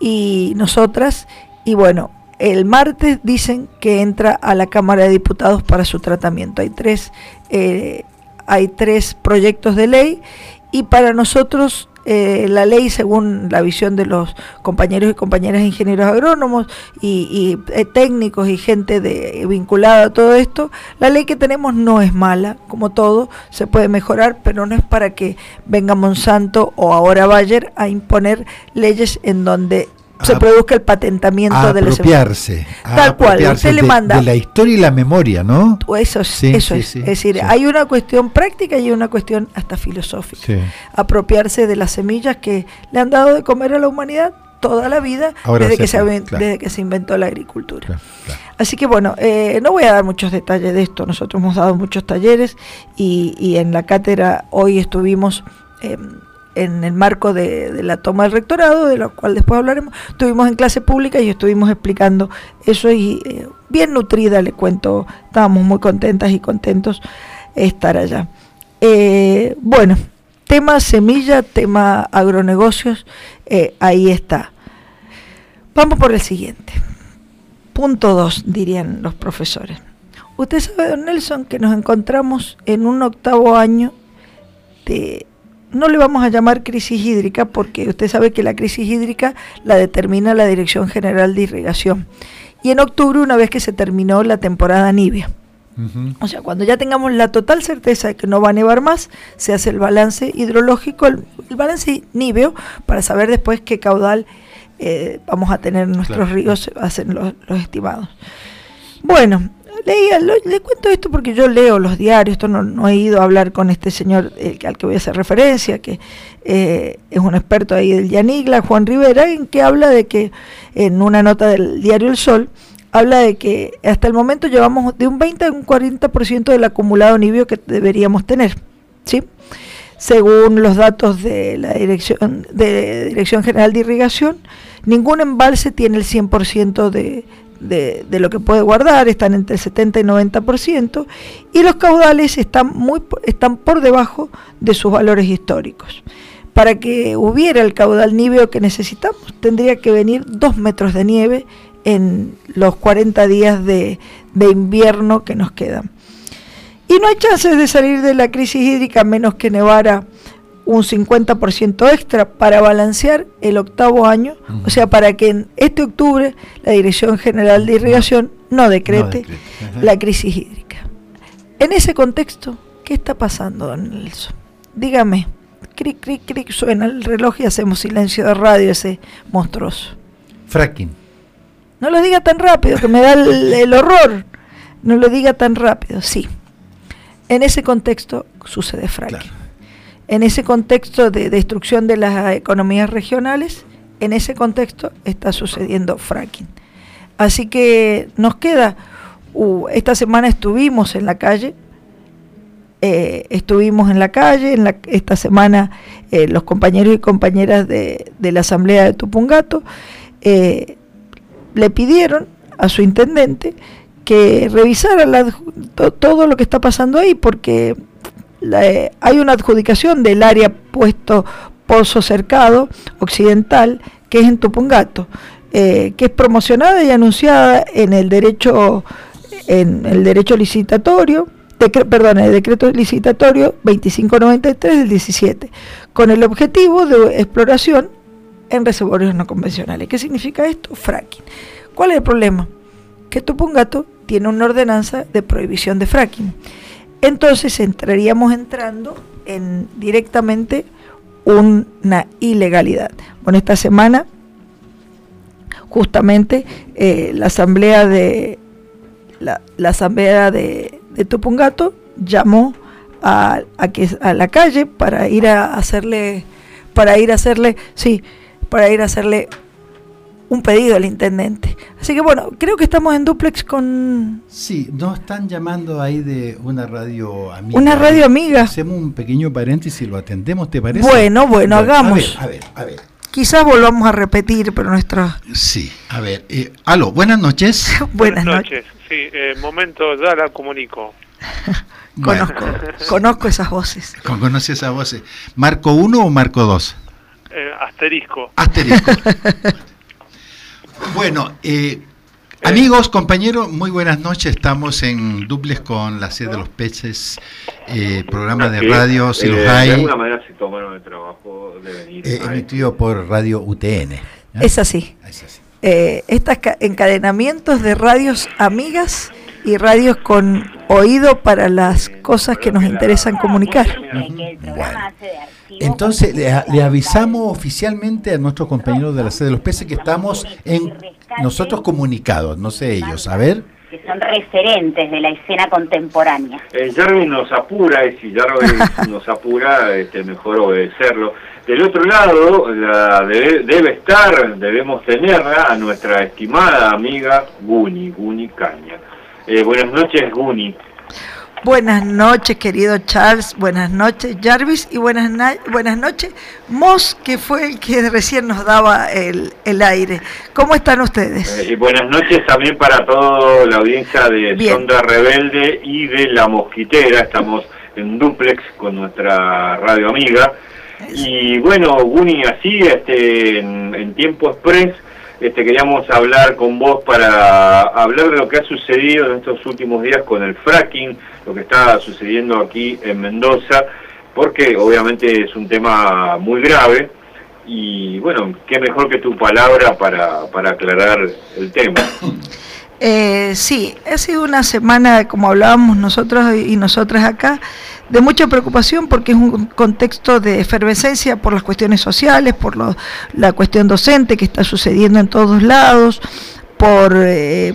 S2: y nosotras, y bueno, el martes dicen que entra a la Cámara de Diputados para su tratamiento. Hay tres, eh, hay tres proyectos de ley y para nosotros eh, la ley, según la visión de los compañeros y compañeras ingenieros agrónomos y, y, eh, técnicos y gente de, vinculada a todo esto, la ley que tenemos no es mala, como todo, se puede mejorar, pero no es para que venga Monsanto o ahora Bayer a imponer leyes en donde se
S3: A-
S2: produzca el patentamiento
S3: a
S2: de la
S3: apropiarse. a
S2: Tal cual, usted le manda-
S3: De la historia y la memoria, ¿no?
S2: Eso es,
S3: Sí,
S2: eso
S3: sí,
S2: es.
S3: sí,
S2: es decir, hay una cuestión práctica y hay una cuestión hasta filosófica. Apropiarse de las semillas que le han dado de comer a la humanidad toda la vida
S3: Ahora
S2: desde que, se,
S3: claro.
S2: desde que se inventó la agricultura.
S3: Claro, claro.
S2: Así que bueno, eh, no voy a dar muchos detalles de esto. Nosotros hemos dado muchos talleres y, y en la cátedra hoy estuvimos eh, en el marco de, la toma del rectorado, de lo cual después hablaremos, estuvimos en clase pública y estuvimos explicando eso y eh, bien nutrida, le cuento, estábamos muy contentas y contentos estar allá. Eh, bueno, tema semilla, tema agronegocios, eh, ahí está. Vamos por el siguiente. Punto 2, dirían los profesores. Usted sabe, don Nelson, que nos encontramos en un octavo año de, no le vamos a llamar crisis hídrica, porque usted sabe que la crisis hídrica la determina la Dirección General de Irrigación. Y en octubre, una vez que se terminó la temporada nibia. O sea, cuando ya tengamos la total certeza de que no va a nevar más, se hace el balance hidrológico, el, el balance níveo, para saber después qué caudal eh, vamos a tener en nuestros
S3: Claro.
S2: ríos, hacen los, los estimados. Bueno, le cuento esto porque yo leo los diarios, esto no, no he ido a hablar con este señor eh, al que voy a hacer referencia, que eh, es un experto ahí del Yanigla, Juan Rivera, en que habla de que en una nota del diario El Sol, habla de que hasta el momento llevamos de un 20 a un 40% del acumulado nibio que deberíamos tener, ¿sí? Según los datos de la Dirección, de Dirección General de Irrigación, ningún embalse tiene el 100% de, de, de lo que puede guardar, están entre el 70 y 90%, y los caudales están, muy, están por debajo de sus valores históricos. Para que hubiera el caudal níveo que necesitamos, tendría que venir dos metros de nieve en los 40 días de, de invierno que nos quedan. Y no hay chances de salir de la crisis hídrica menos que nevara un 50% extra para balancear el octavo año, o sea, para que en este octubre la Dirección General de Irrigación no decrete la crisis hídrica. En ese contexto, ¿qué está pasando, don Nelson? Dígame, cric, cric, cric, suena el reloj y hacemos silencio de radio ese monstruoso.
S3: Fracking.
S2: No lo diga tan rápido, que me da el, el horror. No lo diga tan rápido, sí. En ese contexto sucede fracking.
S3: Claro.
S2: En ese contexto de destrucción de las economías regionales, en ese contexto está sucediendo fracking. Así que nos queda, esta semana estuvimos en la calle, eh, estuvimos en la calle, en la, esta semana eh, los compañeros y compañeras de, la Asamblea de Tupungato eh, le pidieron a su intendente que revisara todo lo que está pasando ahí, porque eh, hay una adjudicación del área puesto Pozo Cercado Occidental, que es en Tupungato, eh, que es promocionada y anunciada en el derecho, en el derecho licitatorio, decre- perdón, el decreto licitatorio 2593 del 17, con el objetivo de exploración en reservorios no convencionales. ¿Qué significa esto? Fracking. ¿Cuál es el problema? Que Tupungato tiene una ordenanza de prohibición de fracking. Entonces entraríamos entrando en directamente una ilegalidad. Bueno, esta semana justamente eh, la asamblea de la, asamblea de, llamó a, a que a la calle para ir a hacerle para ir a hacerle sí para ir a hacerle un pedido al intendente así que bueno creo que estamos en duplex con
S3: Sí, nos están llamando ahí de una radio amiga.
S2: Una radio amiga.
S3: Hacemos un pequeño paréntesis y lo atendemos, ¿te parece?
S2: Bueno, bueno, hagamos.
S3: A ver, a ver, a ver.
S2: quizás volvamos a repetir pero nuestra
S3: Sí, a ver. eh, aló, buenas noches.
S2: buenas noches
S10: Sí, eh, momento, ya la comunico.
S2: Conozco conozco esas voces
S3: ¿con- ¿Conoce esa voz? ¿Marco 1 o Marco 2?
S10: Eh, asterisco.
S3: Asterisco. bueno, eh, amigos, compañeros, muy buenas noches. Estamos en duples con la sede de los peces, eh, programa de
S11: Sí,
S3: radio, si
S11: eh,
S3: los
S11: De
S3: hay,
S11: alguna manera se tomaron el trabajo de venir.
S3: eh,
S11: a
S3: emitido por Radio UTN. ¿eh?
S2: es así
S3: Es así.
S2: eh, estos encadenamientos de radios amigas y radios con oído para las cosas que nos interesan comunicar.
S3: Bueno. Entonces le, le avisamos oficialmente a nuestros compañeros de la sede de los peces que estamos en nosotros comunicados, no sé ellos, a ver.
S12: que son referentes de la escena contemporánea.
S11: Eh, Jarvis nos apura, y si Jarvis nos apura, este, mejor obedecerlo. Del otro lado, la debe, debe estar, debemos tenerla, a nuestra estimada amiga Guni, Guni Caña. Eh, buenas noches, Guni.
S2: Buenas noches, querido Charles. Buenas noches, Jarvis. Y buenas, na- buenas noches, Moss, que fue el que recién nos daba el, el aire. ¿Cómo están ustedes?
S11: Eh, y buenas noches también para toda la audiencia de
S2: Bien.
S11: Sonda Rebelde y de La Mosquitera. Estamos en duplex con nuestra radio amiga. Y bueno, Guni, así este, en, en tiempo express, este, queríamos hablar con vos para hablar de lo que ha sucedido en estos últimos días con el fracking, lo que está sucediendo aquí en Mendoza, porque obviamente es un tema muy grave. Y bueno, qué mejor que tu palabra para, para aclarar el tema.
S2: Eh, sí, ha sido una semana, como hablábamos nosotros y nosotras acá, de mucha preocupación porque es un contexto de efervescencia por las cuestiones sociales, por la cuestión docente que está sucediendo en todos lados, por, eh,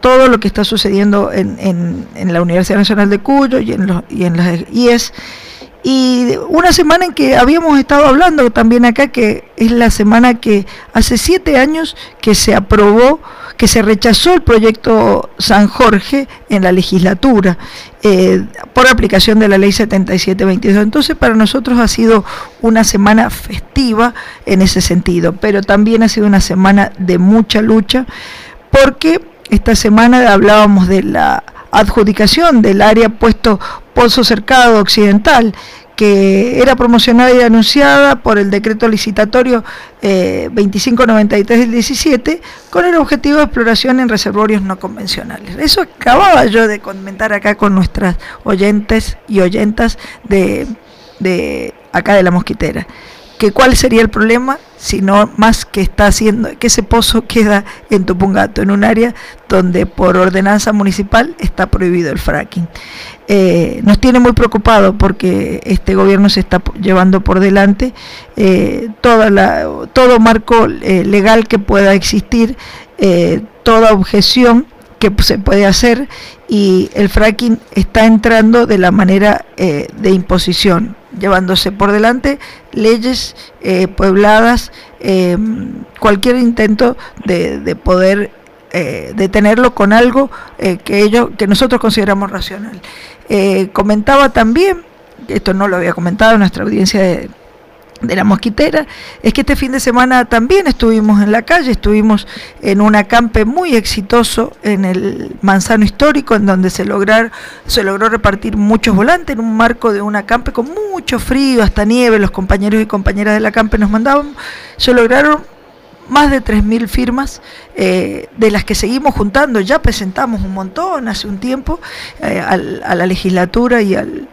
S2: todo lo que está sucediendo en, en- en la Universidad Nacional de Cuyo y en, los, y en las IES. Y una semana en que habíamos estado hablando también acá, que es la semana que hace siete años que se aprobó, que se rechazó el proyecto San Jorge en la legislatura eh, por aplicación de la ley 7722. Entonces para nosotros ha sido una semana festiva en ese sentido, pero también ha sido una semana de mucha lucha porque esta semana hablábamos de la adjudicación del área puesto Pozo Cercado Occidental, que era promocionada y anunciada por el decreto licitatorio eh, 2593 del 17, con el objetivo de exploración en reservorios no convencionales. Eso acababa yo de comentar acá con nuestras oyentes y oyentas de, de acá de la mosquitera que cuál sería el problema si no más que está haciendo que ese pozo queda en Tupungato en un área donde por ordenanza municipal está prohibido el fracking. Eh, nos tiene muy preocupado porque este gobierno se está llevando por delante eh, toda la, todo marco eh, legal que pueda existir toda objeción que se puede hacer y el fracking está entrando de la manera de imposición, llevándose por delante leyes eh, puebladas, eh, cualquier intento de, de poder eh, detenerlo con algo eh, que ellos que nosotros consideramos racional. Comentaba también, esto no lo había comentado en nuestra audiencia de, de la mosquitera, es que este fin de semana también estuvimos en la calle, estuvimos en un acampe muy exitoso en el Manzano Histórico, en donde se, lograr, se logró repartir muchos volantes en un marco de un acampe con mucho frío, hasta nieve, los compañeros y compañeras del acampe nos mandaban, se lograron más de 3.000 firmas, eh, de las que seguimos juntando, ya presentamos un montón hace un tiempo eh, a la legislatura y al,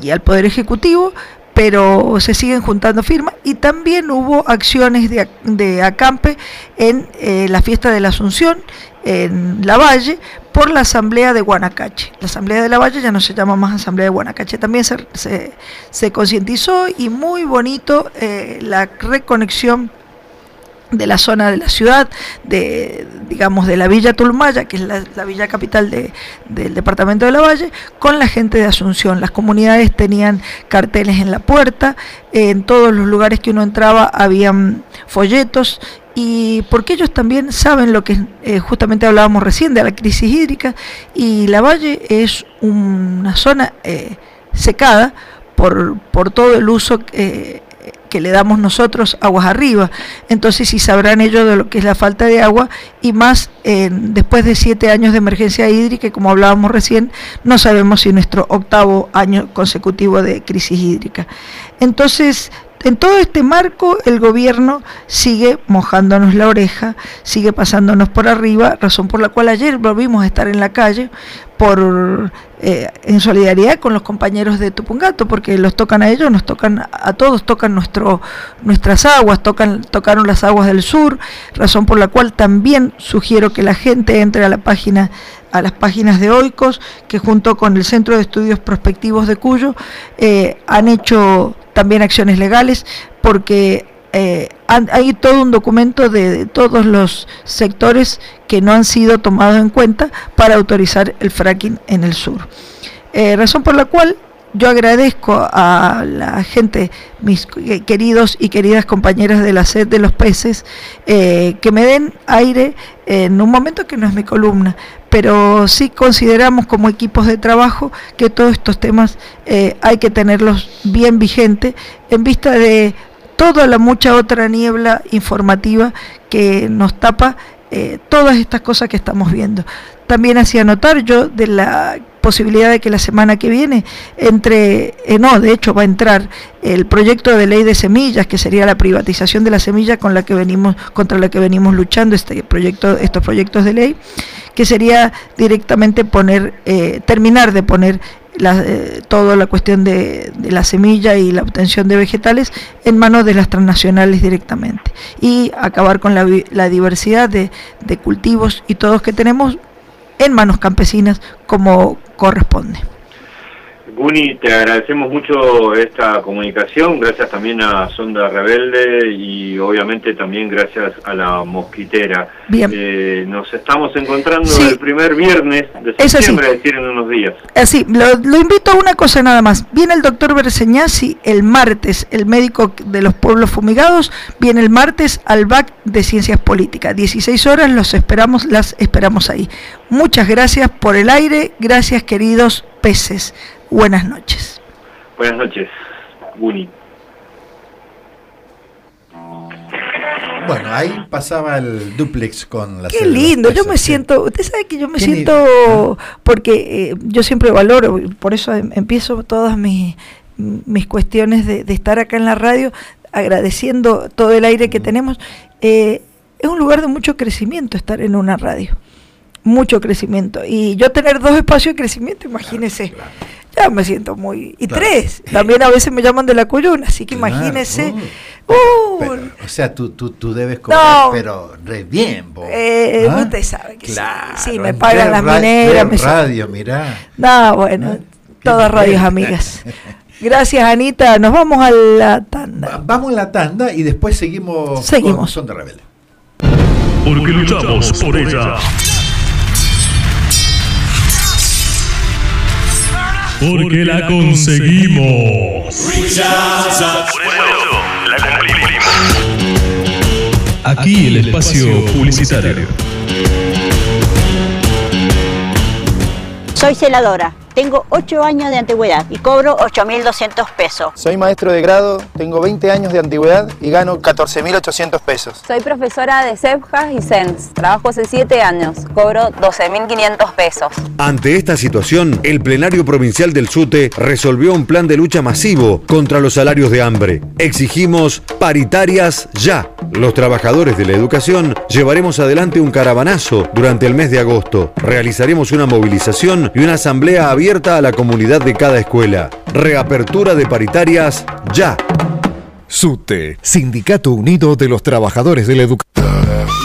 S2: y al Poder Ejecutivo, pero se siguen juntando firmas y también hubo acciones de, ac- de acampe en eh, la fiesta de la Asunción en La Valle por la Asamblea de Guanacache. La Asamblea de La Valle ya no se llama más Asamblea de Guanacache, también se, se, se concientizó y muy bonito eh, la reconexión de la zona de la ciudad, de digamos de la Villa Tulmaya, que es la, la villa capital de- del departamento de La Valle, con la gente de Asunción. Las comunidades tenían carteles en la puerta, en todos los lugares que uno entraba habían folletos y porque ellos también saben lo que eh, justamente hablábamos recién de la crisis hídrica y La Valle es una zona eh, secada por, por todo el uso eh, que le damos nosotros aguas arriba. Entonces, si sabrán ellos de lo que es la falta de agua y más eh, después de siete años de emergencia hídrica, como hablábamos recién, no sabemos si nuestro octavo año consecutivo de crisis hídrica. Entonces, en todo este marco, el gobierno sigue mojándonos la oreja, sigue pasándonos por arriba, razón por la cual ayer volvimos a estar en la calle por eh, en solidaridad con los compañeros de Tupungato, porque los tocan a ellos, nos tocan a todos, tocan nuestro, nuestras aguas, tocaron las aguas del sur, razón por la cual también sugiero que la gente entre a la página a las páginas de Oikos, que junto con el Centro de Estudios Prospectivos de Cuyo eh, han hecho también acciones legales, porque eh, han- hay todo un documento de, todos los sectores que no han sido tomados en cuenta para autorizar el fracking en el sur. Eh, razón por la cual yo agradezco a la gente, mis que- queridos y queridas compañeras de la sed de los peces, eh, que me den aire en un momento que no es mi columna, pero sí consideramos como equipos de trabajo que todos estos temas eh, hay que tenerlos bien vigentes en vista de toda la mucha otra niebla informativa que nos tapa eh, todas estas cosas que estamos viendo. También hacía notar yo de la posibilidad de que la semana que viene entre, eh, no, de hecho va a entrar el proyecto de ley de semillas, que sería la privatización de la semilla con la que venimos, contra la que venimos luchando, este proyecto, estos proyectos de ley, que sería directamente poner, eh, terminar de poner la, eh, toda la cuestión de, la semilla y la obtención de vegetales en manos de las transnacionales directamente. Y acabar con la, diversidad de cultivos y todos que tenemos en manos campesinas como corresponde.
S11: Guni, te agradecemos mucho esta comunicación, gracias también a Sonda Rebelde y obviamente también gracias a la Mosquitera.
S2: Bien.
S11: Eh, nos estamos encontrando
S2: Sí.
S11: el primer viernes de septiembre, es decir, en unos días.
S2: Así, lo, lo invito a una cosa nada más. Viene el doctor Berseñasi el martes, el médico de los pueblos fumigados, viene el martes al BAC de Ciencias Políticas. 16 horas los esperamos, las esperamos ahí. Muchas gracias por el aire, gracias queridos peces. Buenas noches.
S11: Buenas noches, Guni.
S3: Bueno, ahí pasaba el duplex con la
S2: Qué lindo, yo me siento, usted sabe que yo me siento, porque eh, yo siempre valoro, por eso em- empiezo todas mis, mis cuestiones de, de estar acá en la radio, agradeciendo todo el aire que tenemos. Eh, es un lugar de mucho crecimiento estar en una radio, mucho crecimiento. Y yo tener dos espacios de crecimiento, imagínese. Ya me siento muy... Y
S3: Claro.
S2: tres, también a veces me llaman de la coyuna, así que
S3: Claro,
S2: imagínese. Uh,
S3: Pero, o sea, tú, tú, tú debes cobrar,
S2: No.
S3: pero re bien, vos.
S2: Eh,
S3: ¿Ah?
S2: usted sabe que sí.
S3: Claro,
S2: sí, me
S3: en
S2: pagan las me sa-
S3: radio, mirá.
S2: No, bueno, todas radios amigas. Gracias, Anita. Nos vamos a la tanda.
S3: Vamos a la tanda y después seguimos,
S2: Seguimos.
S3: con Son de Rebelde.
S13: Porque luchamos por ella. Porque la conseguimos. Aquí el espacio publicitario.
S14: Soy celadora, tengo 8 años de antigüedad y cobro 8.200 pesos.
S15: Soy maestro de grado, tengo 20 años de antigüedad y gano 14.800 pesos.
S16: Soy profesora de CEPJAS y SENS. Trabajo hace 7 años. Cobro 12.500 pesos.
S17: Ante esta situación, el plenario provincial del SUTE resolvió un plan de lucha masivo contra los salarios de hambre. Exigimos paritarias ya. Los trabajadores de la educación llevaremos adelante un caravanazo durante el mes de agosto. Realizaremos una movilización y una asamblea abierta a la comunidad de cada escuela. Reapertura de paritarias ya.
S18: SUTE, Sindicato Unido de los Trabajadores de la Educación.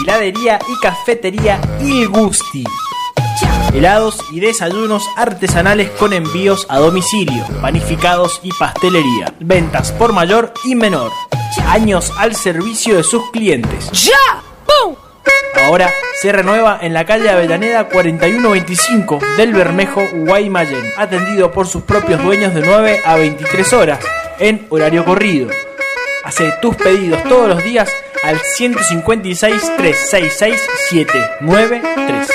S19: Heladería y cafetería Il Gusti. Helados y desayunos artesanales con envíos a domicilio, panificados y pastelería. Ventas por mayor y menor. Años al servicio de sus clientes.
S20: ¡Ya! ¡Pum!
S19: Ahora se renueva en la calle Avellaneda 4125 del Bermejo Guaymallén, atendido por sus propios dueños de 9 a 23 horas en horario corrido. Hace tus pedidos todos los días al 156 366 793.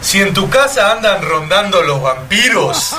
S21: Si en tu casa andan rondando los vampiros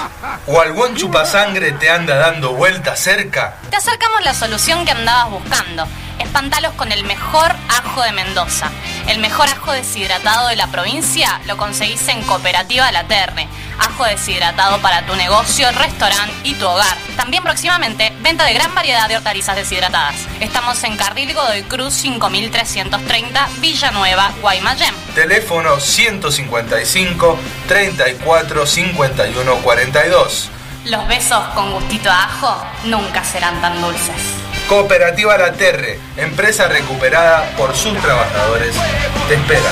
S21: o algún chupasangre te anda dando vueltas cerca,
S22: Te acercamos la solución que andabas buscando. Espantalos con el mejor ajo de Mendoza. El mejor ajo deshidratado de la provincia lo conseguís en Cooperativa La Terre. Ajo deshidratado para tu negocio, restaurante y tu hogar. También próximamente, venta de gran variedad de hortalizas deshidratadas. Estamos en Carril Godoy Cruz 5330, Villanueva, Guaymallén.
S21: teléfono 155 34 51 42.
S22: Los besos con gustito a ajo nunca serán tan dulces.
S21: Cooperativa La Terre, empresa recuperada por sus trabajadores, te espera.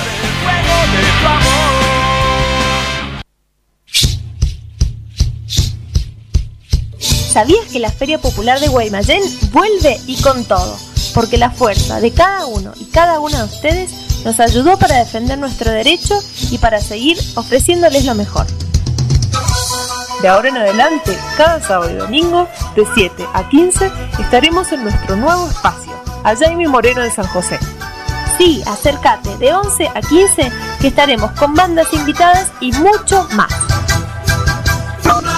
S23: ¿Sabías que la Feria Popular de Guaymallén vuelve y con todo? Porque la fuerza de cada uno y cada una de ustedes Nos ayudó para defender nuestro derecho y para seguir ofreciéndoles lo mejor. De ahora en adelante, cada sábado y domingo, de 7 a 15, estaremos en nuestro nuevo espacio, en mi Moreno de San José. Sí, acércate de 11 a 15 que estaremos con bandas invitadas y mucho más.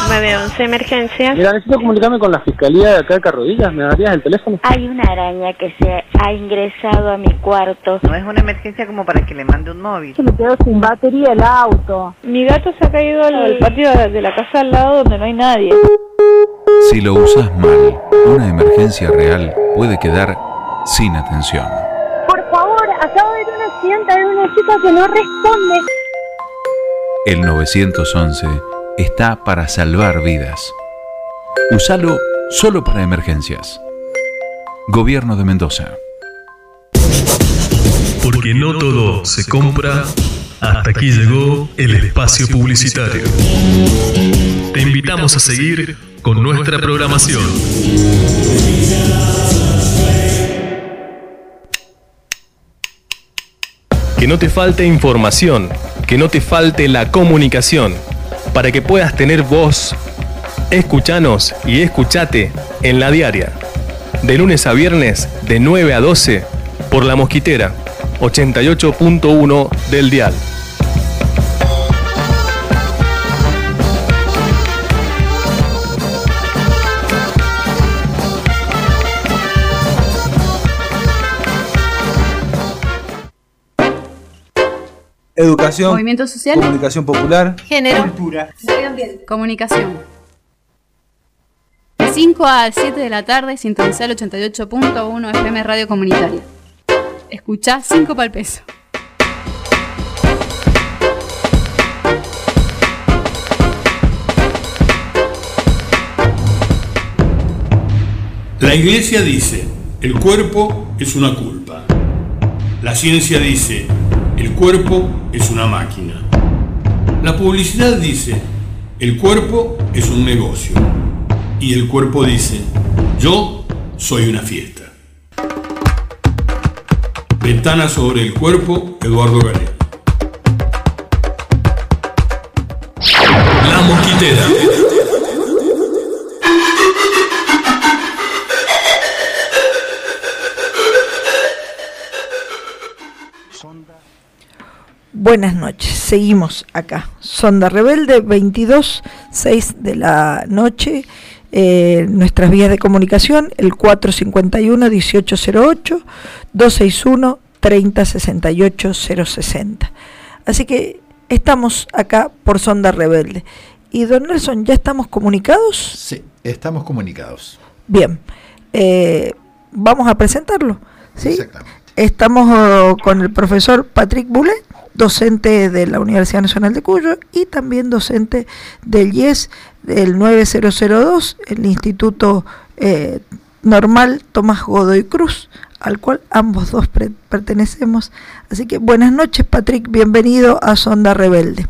S24: 911 emergencia.
S25: Mira, necesito comunicarme con la fiscalía de acá de Carrodillas. ¿Me darías el teléfono?
S24: Hay una araña que se ha ingresado a mi cuarto.
S26: No es una emergencia como para que le mande un móvil.
S23: Se me quedó sin batería el auto.
S24: Mi gato se ha caído al patio de la casa al lado donde no hay nadie.
S27: Si lo usas mal, una emergencia real puede quedar sin atención.
S23: Por favor, acabo de ver un accidente de una chica que no responde.
S27: El 911 está para salvar vidas. Usalo solo para emergencias. Gobierno de Mendoza.
S13: Porque no todo se compra. Hasta aquí llegó el espacio publicitario. Te invitamos a seguir con nuestra programación. Que no te falte información, que no te falte la comunicación, para que puedas tener voz. Escuchanos y escuchate en la diaria, de lunes a viernes de 9 a 12 por la mosquitera 88.1 del dial.
S28: Educación,
S29: Movimiento social.
S28: comunicación popular,
S29: Género.
S28: cultura.
S29: Medio ambiente. Comunicación. De 5 a 7 de la tarde, sintonizar el 88.1 FM Radio Comunitaria. Escuchá 5 para el peso.
S30: La iglesia dice, el cuerpo es una culpa. La ciencia dice, cuerpo es una máquina. La publicidad dice, el cuerpo es un negocio. Y el cuerpo dice, yo soy una fiesta. Ventana sobre el cuerpo, Eduardo Galeano. La mosquitera.
S2: Buenas noches, seguimos acá. Sonda Rebelde, 22, 6 de la noche. Eh, nuestras vías de comunicación, el 451-1808, 261-3068-060. Así que estamos acá por Sonda Rebelde. Y don Nelson, ¿ya estamos comunicados?
S3: Sí, estamos comunicados.
S2: Bien, eh, vamos a presentarlo. ¿sí? Estamos oh, con el profesor Patrick Boulet, docente de la Universidad Nacional de Cuyo y también docente del IES del 9002, el Instituto eh, Normal Tomás Godoy Cruz, al cual ambos dos pertenecemos. Así que buenas noches, Patrick, bienvenido a Sonda Rebelde.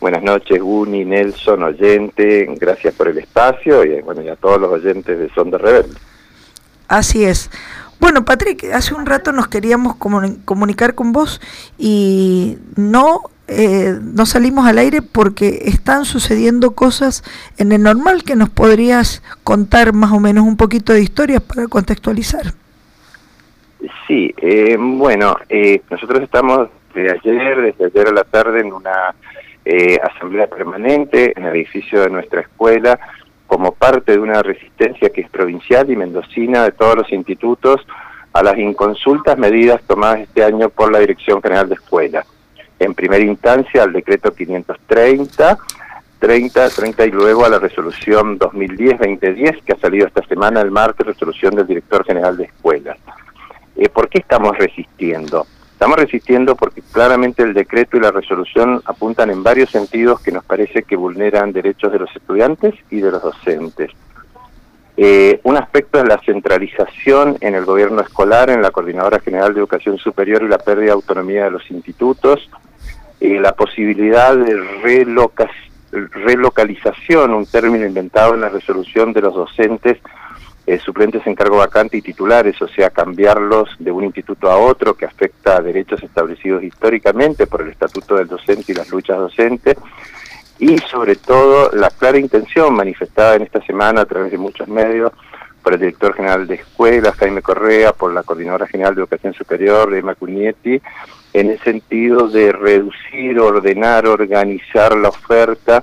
S31: Buenas noches, Guni, Nelson, oyente, gracias por el espacio y bueno, y a todos los oyentes de Sonda Rebelde.
S2: Así es. Bueno, Patrick, hace un rato nos queríamos comuni- comunicar con vos y no, eh, no salimos al aire porque están sucediendo cosas en el normal que nos podrías contar más o menos un poquito de historias para contextualizar.
S31: Sí, eh, bueno, eh, nosotros estamos de ayer, desde ayer a la tarde, en una eh, asamblea permanente en el edificio de nuestra escuela, como parte de una resistencia que es provincial y mendocina de todos los institutos a las inconsultas medidas tomadas este año por la Dirección General de Escuela. En primera instancia al decreto 530, 30, 30 y luego a la resolución 2010-2010 que ha salido esta semana el martes, resolución del Director General de Escuelas. Eh, ¿Por qué estamos resistiendo? Estamos resistiendo porque claramente el decreto y la resolución apuntan en varios sentidos que nos parece que vulneran derechos de los estudiantes y de los docentes. Eh, un aspecto es la centralización en el gobierno escolar, en la Coordinadora General de Educación Superior y la pérdida de autonomía de los institutos, la posibilidad de reloca- relocalización, un término inventado en la resolución de los docentes eh, suplentes en cargo vacante y titulares, o sea, cambiarlos de un instituto a otro que afecta a derechos establecidos históricamente por el Estatuto del Docente y las luchas docentes, y sobre todo la clara intención manifestada en esta semana a través de muchos medios por el director general de escuelas, Jaime Correa, por la coordinadora general de educación superior, Emma Cugnietti, en el sentido de reducir, ordenar, organizar la oferta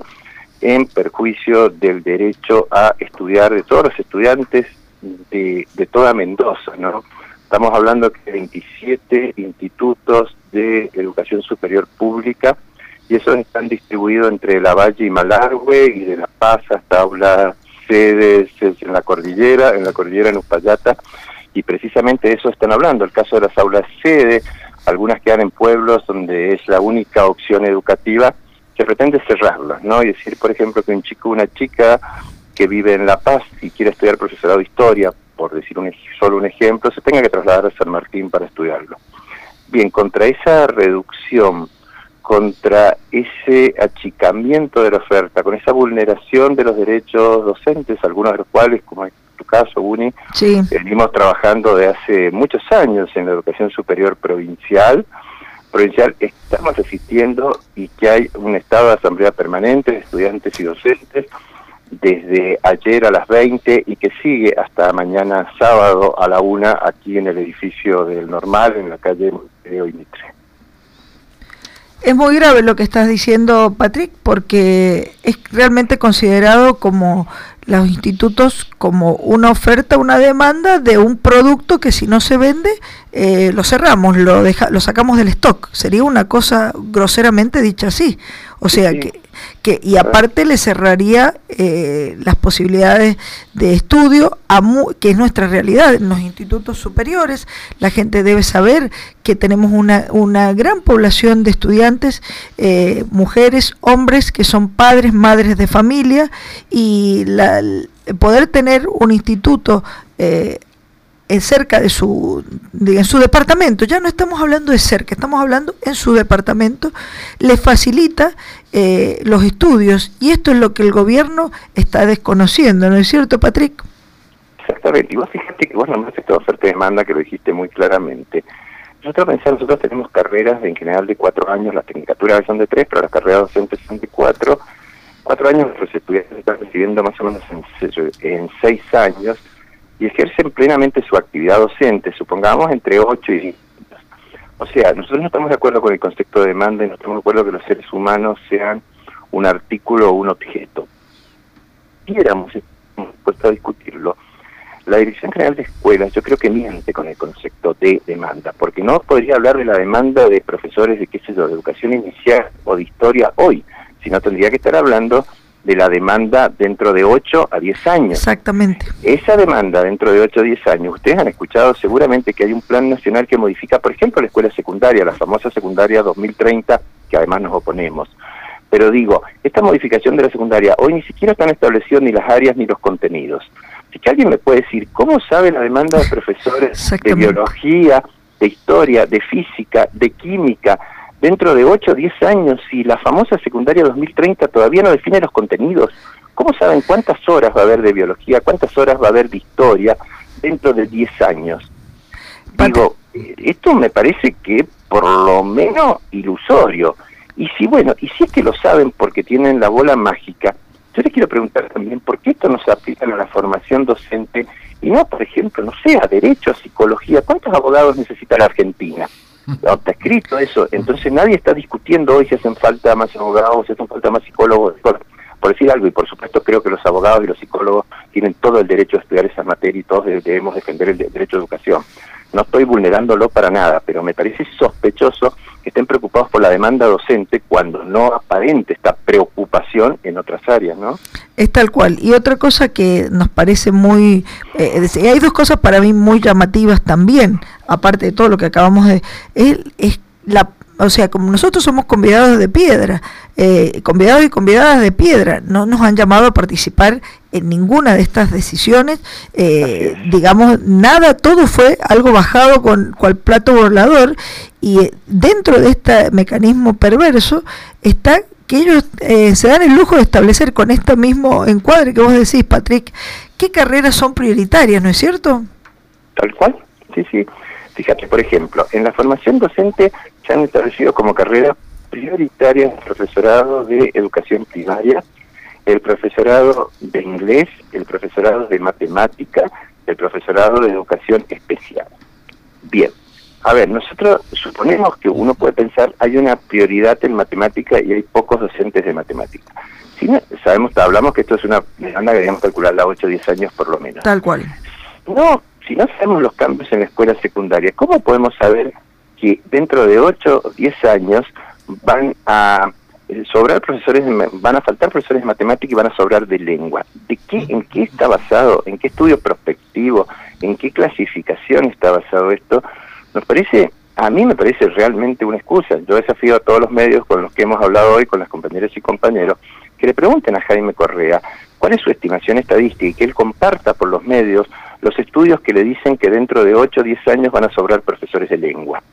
S31: en perjuicio del derecho a estudiar de todos los estudiantes de, de toda Mendoza, ¿no? Estamos hablando de 27 institutos de educación superior pública y esos están distribuidos entre La Valle y Malargüe y de La Paz hasta aulas sedes en la cordillera, en la cordillera en Uspallata y precisamente de eso están hablando. El caso de las aulas sede, algunas quedan en pueblos donde es la única opción educativa, se pretende cerrarlas, ¿no? Y decir, por ejemplo, que un chico o una chica que vive en La Paz y quiere estudiar profesorado de historia, por decir un, solo un ejemplo, se tenga que trasladar a San Martín para estudiarlo. Bien, contra esa reducción, contra ese achicamiento de la oferta, con esa vulneración de los derechos docentes, algunos de los cuales, como es tu caso, Uni,
S2: Sí.
S31: venimos trabajando de hace muchos años en la educación superior provincial. Provincial estamos asistiendo y que hay un estado de asamblea permanente de estudiantes y docentes desde ayer a las 20 y que sigue hasta mañana sábado a la una aquí en el edificio del Normal, en la calle Montevideo y.
S2: Es muy grave lo que estás diciendo, Patrick, porque es realmente considerado como los institutos como una oferta, una demanda de un producto que si no se vende, eh, lo cerramos, lo, deja, lo sacamos del stock. Sería una cosa groseramente dicha así. O sea que, y aparte le cerraría eh, las posibilidades de estudio, que es nuestra realidad en los institutos superiores. La gente debe saber que tenemos una, gran población de estudiantes, eh, mujeres, hombres, que son padres, madres de familia, y poder tener un instituto eh, cerca de su, en su departamento, ya no estamos hablando de cerca, estamos hablando en su departamento, le facilita eh, los estudios y esto es lo que el gobierno está desconociendo, ¿no es cierto, Patrick?
S31: Exactamente, y vos fíjate que vos nombraste esta oferta y demanda que lo dijiste muy claramente. Nosotros pensamos, nosotros tenemos carreras en general de cuatro años, las tecnicaturas son de tres, pero las carreras docentes son de cuatro. Cuatro años nuestros estudiantes están recibiendo más o menos en, en seis años y ejercen plenamente su actividad docente, supongamos entre ocho y diez años. O sea, nosotros no estamos de acuerdo con el concepto de demanda y no estamos de acuerdo que los seres humanos sean un artículo o un objeto. Quisiéramos, dispuestos a discutirlo, la Dirección General de Escuelas yo creo que miente con el concepto de demanda, porque no podría hablar de la demanda de profesores de qué sé yo, de educación inicial o de historia hoy, sino tendría que estar hablando de la demanda dentro de 8 a 10 años.
S2: Exactamente.
S31: Esa demanda dentro de 8 o 10 años, ustedes han escuchado seguramente que hay un plan nacional que modifica, por ejemplo, la escuela secundaria, la famosa secundaria 2030, que además nos oponemos. Pero digo, esta modificación de la secundaria hoy ni siquiera están establecidos ni las áreas ni los contenidos. Así que alguien me puede decir, ¿cómo sabe la demanda de profesores de biología, de historia, de física, de química, dentro de 8 o 10 años si la famosa secundaria 2030 todavía no define los contenidos? ¿Cómo saben cuántas horas va a haber de biología, cuántas horas va a haber de historia dentro de 10 años? Digo, eh, esto me parece que por lo menos ilusorio. Y si, bueno, y si es que lo saben porque tienen la bola mágica, yo les quiero preguntar también por qué esto no se aplica a la formación docente y no, por ejemplo, no sé, a derecho, a psicología. ¿Cuántos abogados necesita la Argentina? Está escrito eso. Entonces nadie está discutiendo hoy si hacen falta más abogados, si hacen falta más psicólogos. Por, decir algo, y por supuesto creo que los abogados y los psicólogos tienen todo el derecho a estudiar esa materia y todos de- debemos defender el de- derecho a educación. No estoy vulnerándolo para nada, pero me parece sospechoso que estén preocupados por la demanda docente cuando no aparente esta preocupación en otras áreas, ¿no?
S2: Es tal cual. Y otra cosa que nos parece muy... eh, hay dos cosas para mí muy llamativas también, aparte de todo lo que acabamos de... Es, es la, o sea, como nosotros somos convidados de piedra, eh, convidados y convidadas de piedra, no nos han llamado a participar en ninguna de estas decisiones, eh, digamos, nada, todo fue algo bajado con cual plato volador y eh, dentro de este mecanismo perverso está que ellos eh, se dan el lujo de establecer con este mismo encuadre que vos decís, Patrick, qué carreras son prioritarias, ¿no es cierto?
S31: Tal cual, sí, sí. Fíjate, por ejemplo, en la formación docente se han establecido como carreras prioritarias el profesorado de educación primaria, el profesorado de inglés, el profesorado de matemática, el profesorado de educación especial. Bien, a ver, nosotros suponemos que uno puede pensar, hay una prioridad en matemática y hay pocos docentes de matemática. Si no, sabemos, hablamos que esto es una demanda que debemos calcularla 8 o 10 años por lo menos.
S2: Tal cual.
S31: No, si no sabemos los cambios en la escuela secundaria, ¿cómo podemos saber que dentro de 8 o 10 años van a eh, sobrar profesores, van a faltar profesores de matemática y van a sobrar de lengua? ¿De qué, ¿En qué está basado? ¿En qué estudio prospectivo? ¿En qué clasificación está basado esto? Nos parece, a mí me parece realmente una excusa. Yo desafío a todos los medios con los que hemos hablado hoy, con las compañeras y compañeros, que le pregunten a Jaime Correa cuál es su estimación estadística y que él comparta por los medios los estudios que le dicen que dentro de 8 o 10 años van a sobrar profesores de lengua.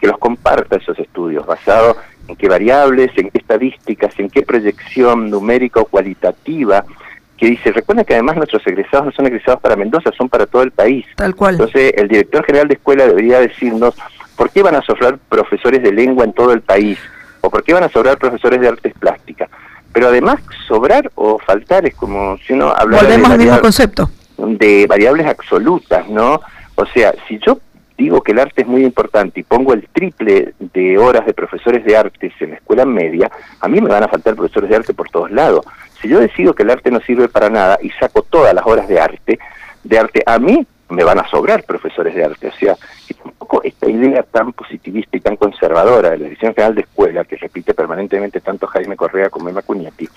S31: Que los comparta esos estudios, basados en qué variables, en qué estadísticas, en qué proyección numérica o cualitativa, que dice, recuerda que además nuestros egresados no son egresados para Mendoza, son para todo el país.
S2: Tal cual.
S31: Entonces, el director general de escuela debería decirnos por qué van a sobrar profesores de lengua en todo el país, o por qué van a sobrar profesores de artes plásticas. Pero además, sobrar o faltar es como si uno hablara
S2: Volvemos
S31: de,
S2: al mismo concepto.
S31: De variables absolutas, ¿no? O sea, si yo digo que el arte es muy importante y pongo el triple de horas de profesores de artes en la escuela media, a mí me van a faltar profesores de arte por todos lados. Si yo decido que el arte no sirve para nada y saco todas las horas de arte, de arte a mí me van a sobrar profesores de arte. O sea, y tampoco esta idea tan positivista y tan conservadora de la Dirección General de Escuela, que repite permanentemente tanto Jaime Correa como Emma Cuñati,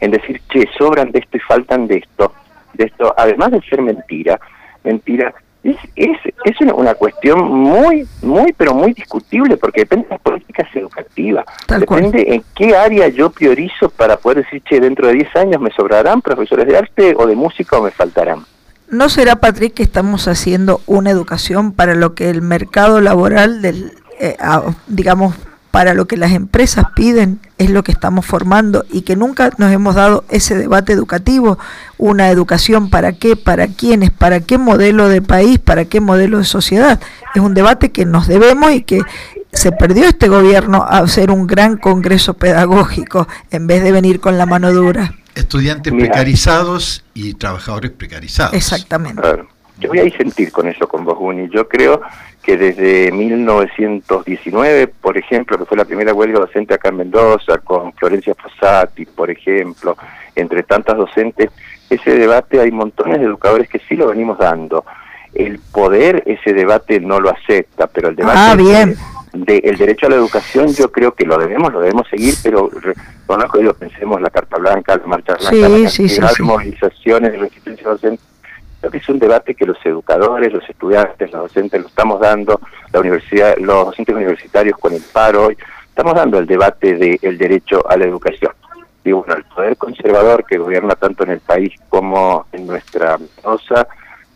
S31: en decir, che, sobran de esto y faltan de esto, de esto, además de ser mentira, mentira, es, es, es una, una cuestión muy, muy, pero muy discutible, porque depende de las políticas educativas. depende en qué área yo priorizo para poder decir, che, dentro de 10 años me sobrarán profesores de arte o de música o me faltarán.
S2: ¿No será, Patrick, que estamos haciendo una educación para lo que el mercado laboral, del, eh, digamos, para lo que las empresas piden, es lo que estamos formando y que nunca nos hemos dado ese debate educativo? Una educación para qué, para quiénes, para qué modelo de país, para qué modelo de sociedad. Es un debate que nos debemos y que se perdió este gobierno a hacer un gran congreso pedagógico en vez de venir con la mano dura.
S3: Estudiantes
S31: Mira.
S3: precarizados y trabajadores precarizados.
S2: Exactamente.
S31: Claro. Yo voy a disentir con eso con vos, Guni. Yo creo que desde 1919, por ejemplo, que fue la primera huelga docente acá en Mendoza, con Florencia Fossati, por ejemplo, entre tantas docentes, ese debate hay montones de educadores que sí lo venimos dando. El poder ese debate no lo acepta, pero el debate
S2: Ah, bien.
S31: de el derecho a la educación yo creo que lo debemos, lo debemos seguir, pero conozco, digo, pensemos la Carta Blanca, la Marcha Blanca,
S2: Sí,
S31: la
S2: sí, sí,
S31: cantidad de
S2: sí.
S31: movilizaciones de resistencia docente. Creo que es un debate que los educadores, los estudiantes, los docentes lo estamos dando, la universidad, los docentes universitarios con el paro hoy, estamos dando el debate del derecho a la educación. Digo, bueno, el poder conservador que gobierna tanto en el país como en nuestra Mendoza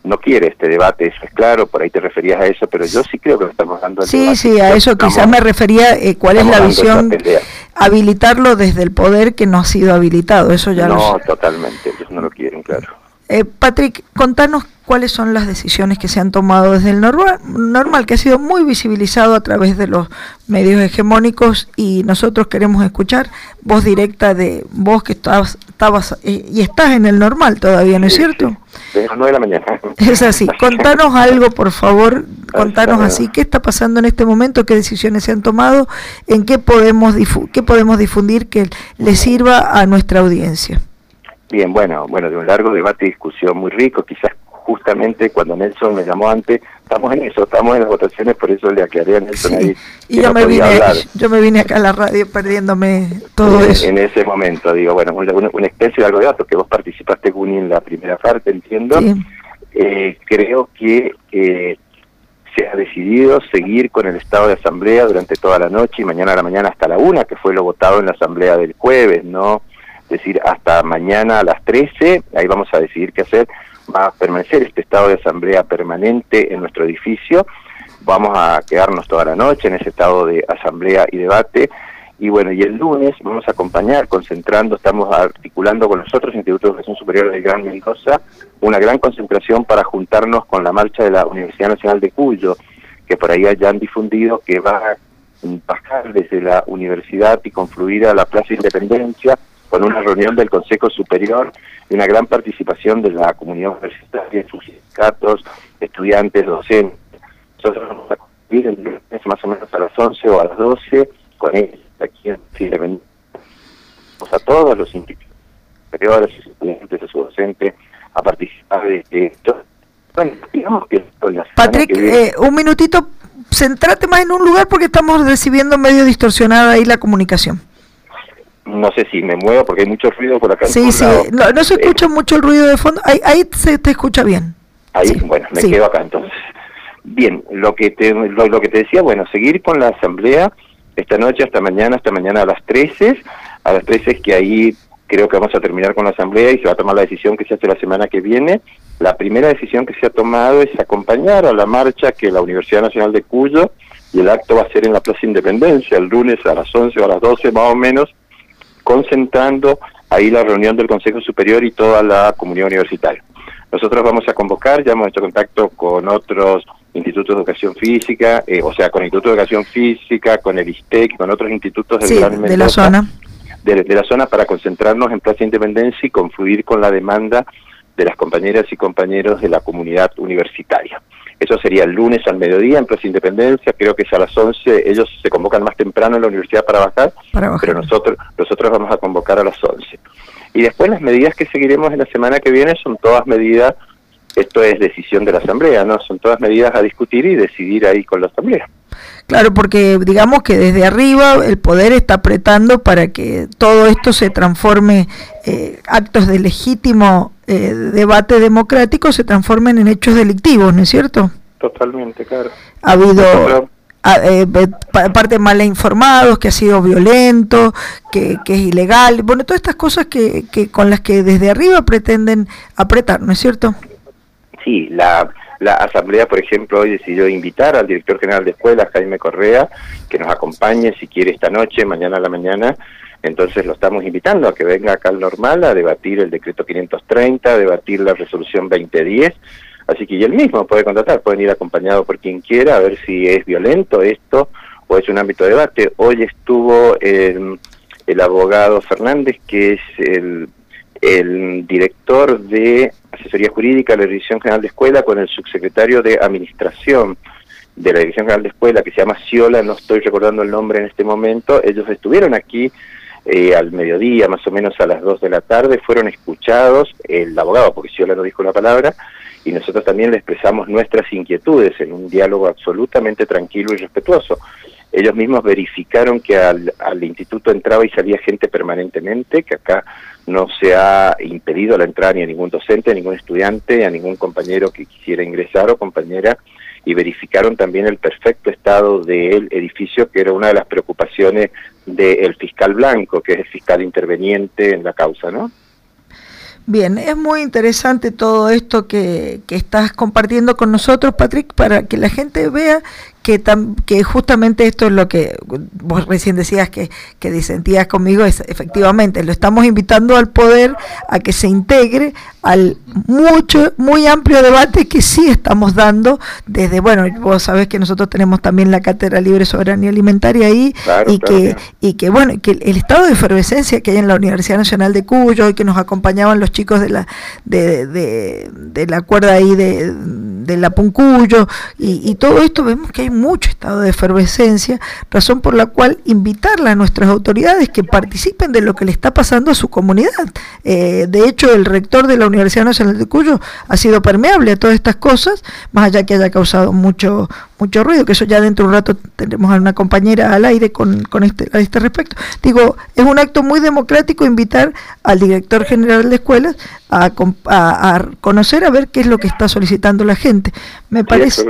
S31: no quiere este debate, eso es claro, por ahí te referías a eso, pero yo sí creo que lo estamos dando el
S2: Sí,
S31: debate.
S2: sí, a eso
S31: Estamos-
S2: quizás me refería, eh, cuál es la visión, habilitarlo desde el poder que no ha sido habilitado, eso ya lo
S31: No,
S2: sé.
S31: totalmente, ellos no lo quieren, claro.
S2: Eh, Patrick, contanos cuáles son las decisiones que se han tomado desde el normal, normal, que ha sido muy visibilizado a través de los medios hegemónicos y nosotros queremos escuchar voz directa de vos que estabas, estabas eh, y estás en el normal todavía, ¿no es cierto?
S31: Desde las 9 de la mañana.
S2: Es así. Contanos algo, por favor. Contanos
S31: Ay,
S2: así. ¿Qué está pasando en este momento? ¿Qué decisiones se han tomado? ¿En qué podemos, difu- qué podemos difundir que le sirva a nuestra audiencia?
S31: Bien, bueno, bueno, de un largo debate y discusión muy rico, quizás justamente cuando Nelson me llamó antes, estamos en eso, estamos en las votaciones, por eso le aclaré a Nelson ahí
S2: Y yo
S31: no
S2: me vine,
S31: hablar
S2: yo me vine acá a la radio perdiéndome todo
S31: en,
S2: eso.
S31: en ese momento, digo, bueno, una, una, una especie de algo de datos que vos participaste, Guni, en la primera parte, entiendo,
S2: Sí.
S31: Eh, creo que eh, se ha decidido seguir con el estado de asamblea durante toda la noche y mañana a la mañana hasta la una, que fue lo votado en la asamblea del jueves, ¿no? Decir, hasta mañana a las 13, ahí vamos a decidir qué hacer. Va a permanecer este estado de asamblea permanente en nuestro edificio. Vamos a quedarnos toda la noche en ese estado de asamblea y debate. Y bueno, y el lunes vamos a acompañar, concentrando, estamos articulando con los otros institutos de educación superior del Gran Mendoza una gran concentración para juntarnos con la marcha de la Universidad Nacional de Cuyo, que por ahí ya han difundido que va a bajar desde la universidad y confluir a la Plaza Independencia con una reunión del Consejo Superior y una gran participación de la comunidad universitaria, sus sindicatos, estudiantes, docentes. Nosotros vamos a concluir el más o menos a las 11 o a las 12 con ellos aquí en Chile. a todos los institutos superiores, sus estudiantes, a su docente, a participar de esto. Bueno, digamos que la semana
S2: Patrick,
S31: que viene-
S2: eh, un minutito, centrate más en un lugar porque estamos recibiendo medio distorsionada ahí la comunicación.
S31: No sé si me muevo porque hay mucho ruido por acá.
S2: Sí, sí, no, no se escucha mucho el ruido de fondo, ahí, ahí se te escucha bien.
S31: Ahí, bueno, me
S2: sí.
S31: quedo acá entonces. Bien, lo que te lo, lo que te decía, bueno, seguir con la asamblea esta noche hasta mañana, hasta mañana a las 13, a las 13 es que ahí creo que vamos a terminar con la asamblea y se va a tomar la decisión que se hace la semana que viene. La primera decisión que se ha tomado es acompañar a la marcha que la Universidad Nacional de Cuyo y el acto va a ser en la Plaza Independencia el lunes a las 11 o a las 12 más o menos, concentrando ahí la reunión del Consejo Superior y toda la comunidad universitaria. Nosotros vamos a convocar, ya hemos hecho contacto con otros institutos de educación física, eh, o sea, con el Instituto de Educación Física, con el ISTEC, con otros institutos del
S2: Sí, de la zona.
S31: de, de la zona para concentrarnos en Plaza Independencia y confluir con la demanda de las compañeras y compañeros de la comunidad universitaria. Eso sería el lunes al mediodía en Plaza Independencia, creo que es a las 11, ellos se convocan más temprano en la universidad para bajar,
S2: Para bajar.
S31: pero nosotros, nosotros vamos a convocar a las 11. Y después las medidas que seguiremos en la semana que viene son todas medidas, esto es decisión de la Asamblea, ¿no? Son todas medidas a discutir y decidir ahí con la Asamblea.
S2: Claro, porque digamos que desde arriba el poder está apretando para que todo esto se transforme, eh, actos de legítimo eh, debate democrático se transformen en hechos delictivos, ¿no es cierto?
S31: Totalmente, claro.
S2: Ha habido a- eh, parte mal informados, que ha sido violento, que, que es ilegal, bueno, todas estas cosas que, que con las que desde arriba pretenden apretar, ¿no es cierto?
S31: Sí, la, la Asamblea, por ejemplo, hoy decidió invitar al director general de escuela, Jaime Correa, que nos acompañe si quiere esta noche, mañana a la mañana. Entonces lo estamos invitando a que venga acá al normal a debatir el decreto 530, a debatir la resolución 2010. Así que y él mismo puede contratar, pueden ir acompañado por quien quiera a ver si es violento esto o es un ámbito de debate. Hoy estuvo el, el abogado Fernández, que es el, director de asesoría jurídica de la Dirección General de Escuela con el subsecretario de Administración de la Dirección General de Escuela, que se llama Ciola, no estoy recordando el nombre en este momento. Ellos estuvieron aquí eh, al mediodía, más o menos a las 2 de la tarde, fueron escuchados, el abogado, porque Ciola no dijo la palabra, y nosotros también le expresamos nuestras inquietudes en un diálogo absolutamente tranquilo y respetuoso. Ellos mismos verificaron que al, al instituto entraba y salía gente permanentemente, que acá no se ha impedido la entrada ni a ningún docente, a ningún estudiante, a ningún compañero que quisiera ingresar o compañera, y verificaron también el perfecto estado del edificio, que era una de las preocupaciones del fiscal blanco, que es el fiscal interveniente en la causa, ¿no?
S2: Bien, es muy interesante todo esto que, que estás compartiendo con nosotros, Patrick, para que la gente vea que, tam- que justamente esto es lo que vos recién decías que, que disentías conmigo, es efectivamente, lo estamos invitando al poder a que se integre al mucho, muy amplio debate que sí estamos dando desde, bueno, vos sabés que nosotros tenemos también la Cátedra Libre Soberanía Alimentaria ahí
S31: Claro,
S2: y
S31: claro,
S2: que y que bueno que el, el estado de efervescencia que hay en la Universidad Nacional de Cuyo y que nos acompañaban los chicos de la de, de, de la cuerda ahí de, de la Puncuyo y, y todo esto vemos que hay mucho estado de efervescencia razón por la cual invitarle a nuestras autoridades que participen de lo que le está pasando a su comunidad Eh, de hecho el rector de la Universidad Nacional de Cuyo ha sido permeable a todas estas cosas más allá que haya causado mucho mucho ruido, que eso ya dentro de un rato tendremos a una compañera al aire con, con este, a este respecto. Digo, es un acto muy democrático invitar al director general de escuelas a, a- a conocer, a ver qué es lo que está solicitando la gente. Me parece.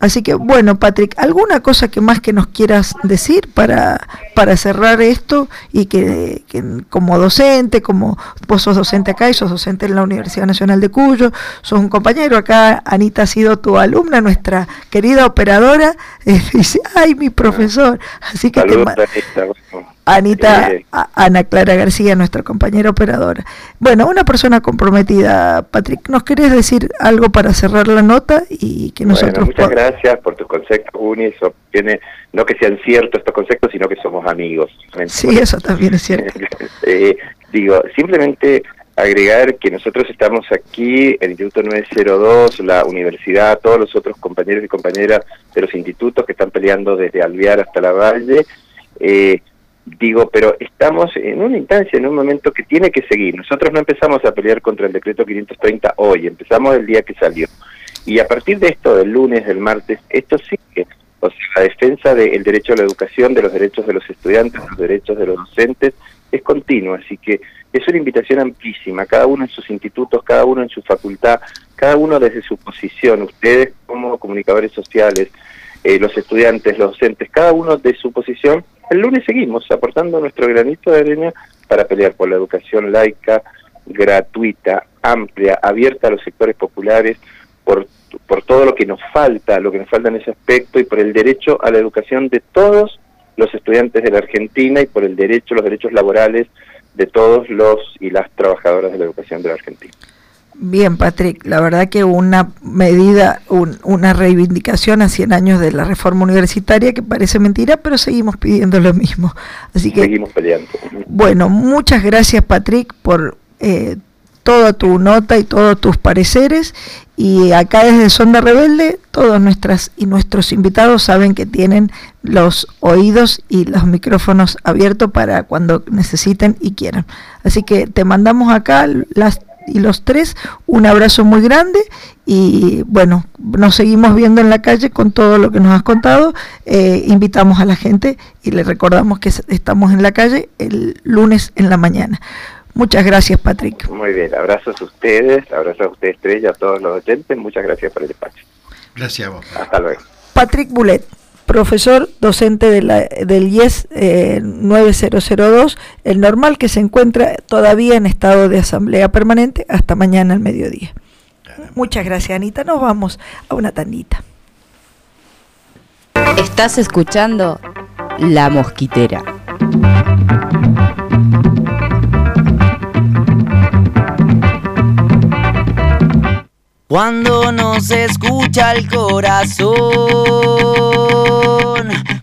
S2: Así que bueno, Patrick, ¿alguna cosa que más que nos quieras decir para, para cerrar esto y que, que como docente, como vos sos docente acá y sos docente en la Universidad Nacional de Cuyo, sos un compañero acá, Anita ha sido tu alumna, nuestra querida operadora, eh, dice, ay, mi profesor, así que te
S31: Anita. Bueno,
S2: Anita,
S31: eh,
S2: Ana Clara García, nuestra compañera operadora. Bueno, una persona comprometida. Patrick, ¿nos querés decir algo para cerrar la nota y que
S31: Bueno,
S2: nosotros
S31: muchas
S2: po-
S31: gracias por tus conceptos, Uni. Eso tiene, no que sean ciertos estos conceptos, sino que somos amigos.
S2: Sí, eso también es cierto.
S31: Eh, digo, simplemente agregar que nosotros estamos aquí, el Instituto 902, la universidad, todos los otros compañeros y compañeras de los institutos que están peleando desde Alvear hasta la Valle. Eh, digo, pero estamos en una instancia, en un momento que tiene que seguir. Nosotros no empezamos a pelear contra el decreto 530 hoy, empezamos el día que salió. Y a partir de esto, del lunes, del martes, esto sigue. O sea, la defensa del derecho a la educación, de los derechos de los estudiantes, de los derechos de los docentes, es continua. Así que es una invitación amplísima, cada uno en sus institutos, cada uno en su facultad, cada uno desde su posición, ustedes como comunicadores sociales, eh, los estudiantes, los docentes, cada uno de su posición. El lunes seguimos aportando nuestro granito de arena para pelear por la educación laica, gratuita, amplia, abierta a los sectores populares, por, por todo lo que nos falta, lo que nos falta en ese aspecto y por el derecho a la educación de todos los estudiantes de la Argentina y por el derecho, los derechos laborales de todos los y las trabajadoras de la educación de la Argentina.
S2: Bien, Patrick, la verdad que una medida, un- una reivindicación a 100 años de la reforma universitaria que parece mentira, pero seguimos pidiendo lo mismo. Así que,
S31: Seguimos peleando.
S2: bueno, muchas gracias, Patrick, por eh, toda tu nota y todos tus pareceres. Y acá desde Sonda Rebelde, todos nuestras y nuestros invitados saben que tienen los oídos y los micrófonos abiertos para cuando necesiten y quieran. Así que te mandamos acá las y los tres un abrazo muy grande y bueno, nos seguimos viendo en la calle con todo lo que nos has contado. Eh, invitamos a la gente y les recordamos que estamos en la calle el lunes en la mañana. Muchas gracias, Patrick.
S31: Muy bien, abrazos a ustedes, abrazos a ustedes tres y a todos los oyentes. Muchas gracias por el espacio.
S3: Gracias a vos.
S31: Hasta luego.
S2: Patrick Boulet, profesor docente de la, del IES eh, 9002, el normal que se encuentra todavía en estado de asamblea permanente hasta mañana al mediodía. Muchas gracias, Anita. Nos vamos a una tandita.
S32: Estás escuchando La Mosquitera.
S33: Cuando no se escucha el corazón,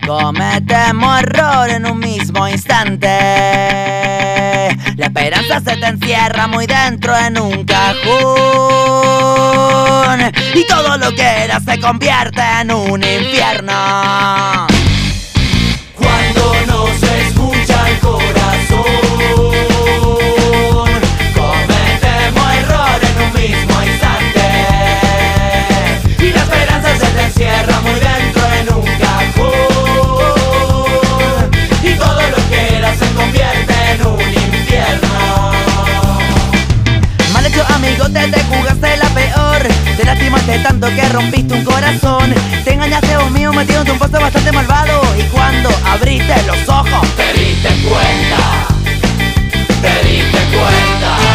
S33: cometemos error en un mismo instante. La esperanza se te encierra muy dentro en un cajón. Y todo lo que era se convierte en un infierno. Encierra muy dentro en un cajón. Y todo lo que era se convierte en un infierno. Mal hecho amigo, te, te jugaste la peor. Te lastimaste tanto que rompiste un corazón. Te engañaste vos mismo metiéndote un paso bastante malvado. Y cuando abriste los ojos Te diste cuenta. Te diste cuenta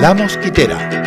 S34: La Mosquitera.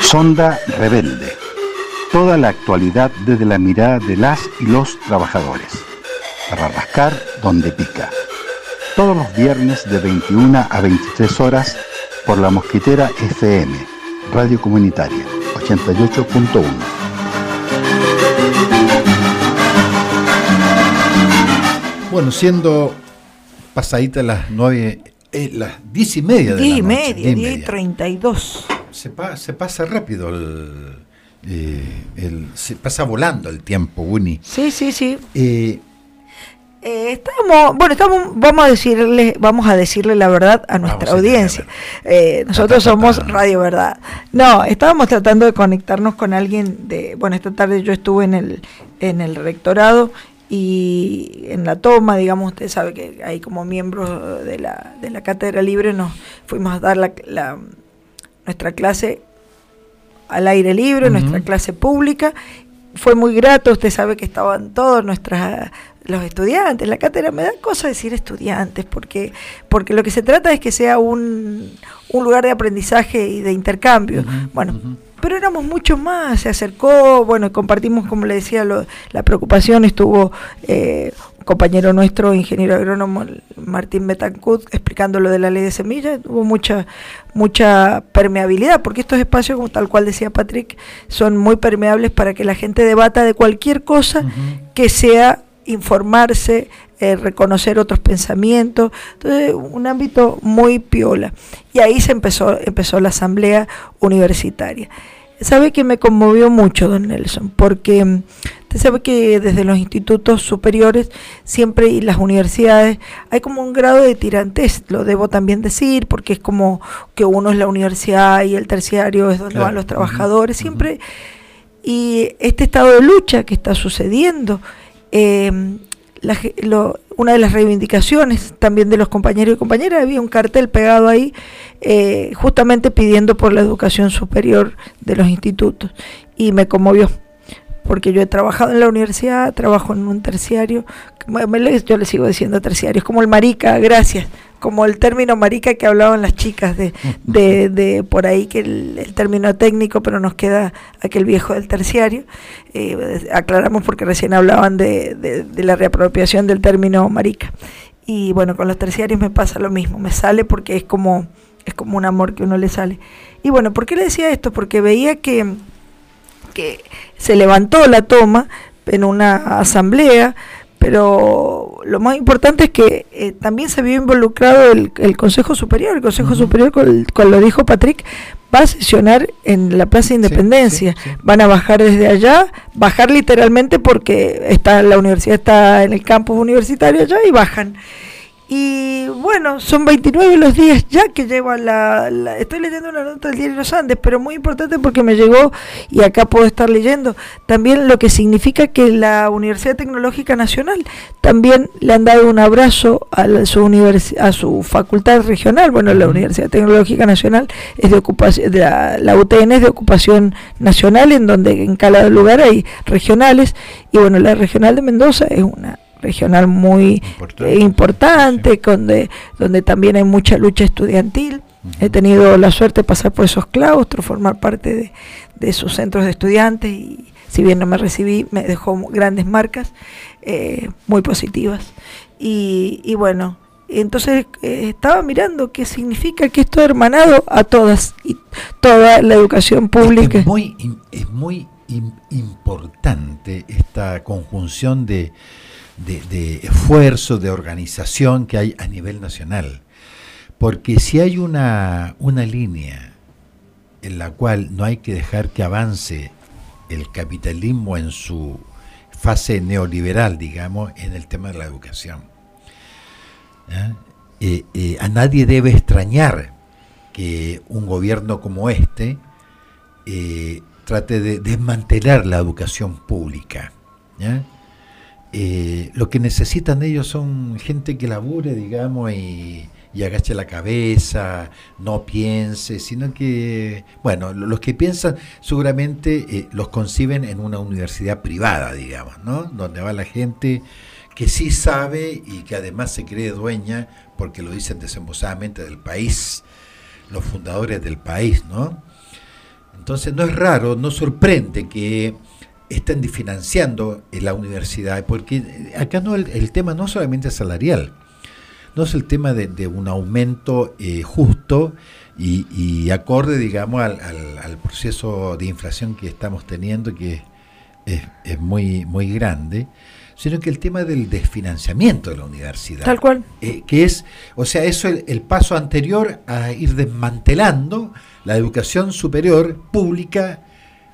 S1: Sonda Rebelde. Toda la actualidad desde la mirada de las y los trabajadores. Para rascar donde pica. Todos los viernes de 21 a 23 horas por la Mosquitera FM, Radio Comunitaria 88.1.
S34: Bueno, siendo pasaditas las nueve, eh, las diez y media de
S2: 10
S34: la
S2: y
S34: noche,
S2: media,
S34: diez y
S2: 10 y
S34: media.
S2: 32.
S34: Se, pa- se pasa rápido el, eh, el- se pasa volando el tiempo, Uni.
S2: Sí, sí, sí.
S34: Eh,
S2: Eh, estamos, bueno, estamos, vamos a decirle, vamos a decirle la verdad a nuestra
S34: Vamos a
S2: audiencia. Eh, nosotros
S34: Ta, ta, ta,
S2: somos Radio Verdad. No, estábamos tratando de conectarnos con alguien de, bueno, esta tarde yo estuve en el, en el rectorado y en la toma, digamos, usted sabe que hay como miembros de la, de la cátedra libre, nos fuimos a dar la, la- nuestra clase al aire libre, nuestra clase pública. Fue muy grato, usted sabe que estaban todos nuestras los estudiantes, la cátedra, me da cosa decir estudiantes, porque, porque lo que se trata es que sea un, un lugar de aprendizaje y de intercambio. Bueno, pero éramos mucho más, se acercó, bueno, compartimos, como le decía, lo- la preocupación, estuvo eh, un compañero nuestro, ingeniero agrónomo Martín Betancourt, explicando lo de la ley de semillas, hubo mucha, mucha permeabilidad, porque estos espacios, como tal cual decía Patrick, son muy permeables para que la gente debata de cualquier cosa que sea informarse, eh, reconocer otros pensamientos, entonces un ámbito muy piola. Y ahí se empezó, empezó la asamblea universitaria. sabe que me conmovió mucho, don Nelson, porque usted sabe que desde los institutos superiores siempre y las universidades hay como un grado de tirantez, lo debo también decir, porque es como que uno es la universidad y el terciario es donde
S35: Claro.
S2: van los trabajadores, siempre. Y este estado de lucha que está sucediendo, eh, la lo- una de las reivindicaciones también de los compañeros y compañeras, había un cartel pegado ahí eh, justamente pidiendo por la educación superior de los institutos. Y me conmovió porque yo he trabajado en la universidad, trabajo en un terciario, yo le sigo diciendo terciario, es como el marica, gracias, como el término marica que hablaban las chicas de, de, de por ahí, que el, el término técnico, pero nos queda aquel viejo del terciario. Eh, aclaramos porque recién hablaban de, de- de la reapropiación del término marica. Y bueno, con los terciarios me pasa lo mismo, me sale porque es como, es como un amor que uno le sale. Y bueno, ¿por qué le decía esto? Porque veía que que se levantó la toma en una asamblea, pero lo más importante es que eh, también se vio involucrado el, el Consejo Superior. El Consejo Superior, con, con lo dijo Patrick, va a sesionar en la Plaza de Independencia. Van a bajar desde allá, bajar literalmente porque está la universidad está en el campus universitario allá y bajan. Y bueno, son 29 los días ya que lleva la, la- Estoy leyendo una nota del diario Los Andes, pero muy importante porque me llegó y acá puedo estar leyendo también lo que significa que la Universidad Tecnológica Nacional también le han dado un abrazo a, la- su, universi- a su facultad regional. Bueno, la Universidad Tecnológica Nacional es de ocupación, de la, la UTN es de ocupación nacional, en donde en cada lugar hay regionales. Y bueno, la regional de Mendoza es una regional muy eh, importante, donde, donde también hay mucha lucha estudiantil. He tenido la suerte de pasar por esos claustros, formar parte de, de sus centros de estudiantes y si bien no me recibí, me dejó grandes marcas eh, muy positivas. Y, y bueno, entonces eh, estaba mirando qué significa que esto hermanado a todas y toda la educación pública.
S3: Es muy, es muy im- importante esta conjunción de, de, esfuerzo, de organización que hay a nivel nacional. Porque si hay una, una línea en la cual no hay que dejar que avance el capitalismo en su fase neoliberal, digamos, en el tema de la educación. ¿ya? Eh, eh, a nadie debe extrañar que un gobierno como este eh, trate de desmantelar la educación pública. Eh, lo que necesitan ellos son gente que labure, digamos, y, y agache la cabeza, no piense, sino que, bueno, lo- los que piensan seguramente eh, los conciben en una universidad privada, digamos, ¿no? Donde va la gente que sí sabe y que además se cree dueña, porque lo dicen desembosadamente del país, los fundadores del país, ¿no? Entonces no es raro, no sorprende que estén financiando la universidad, porque acá no el, el tema no solamente es salarial, no es el tema de, de un aumento eh, justo y, y acorde, digamos, al, al- al proceso de inflación que estamos teniendo, que es, es muy, muy grande, sino que el tema del desfinanciamiento de la universidad.
S2: Tal cual.
S3: Eh, que es, o sea, eso es el, el paso anterior a ir desmantelando la educación superior pública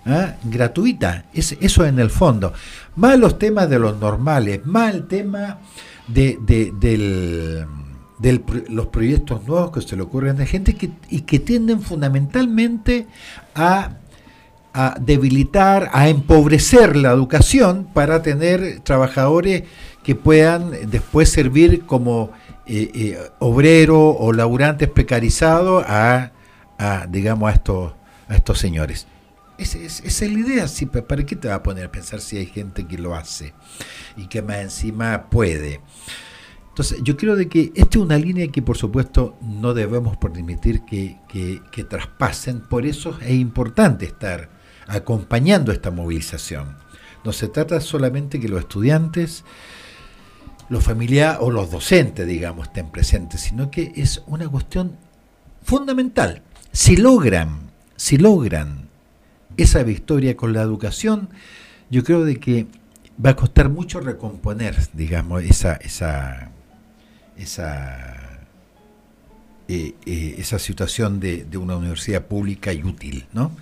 S3: ¿ah? gratuita. Es, eso en el fondo. Más los temas de los normales, más el tema de, los proyectos nuevos que se le ocurren a gente que, y que tienden fundamentalmente a a debilitar, a empobrecer la educación para tener trabajadores que puedan después servir como eh, eh, obreros o laburantes precarizados a, digamos, a estos señores. Esa es, es la idea. Pa- ¿Para qué te va a poner a pensar si hay gente que lo hace y que más encima puede? Entonces, yo creo de que esta es una línea que, por supuesto, no debemos permitir que, que- que traspasen. Por eso es importante estar acompañando esta movilización. No se trata solamente que los estudiantes, los familiares o los docentes, digamos, estén presentes, sino que es una cuestión fundamental. Si logran, si logran esa victoria con la educación, yo creo de que va a costar mucho recomponer, digamos, esa, esa, esa, eh, eh, esa situación de, de una universidad pública y útil, ¿no?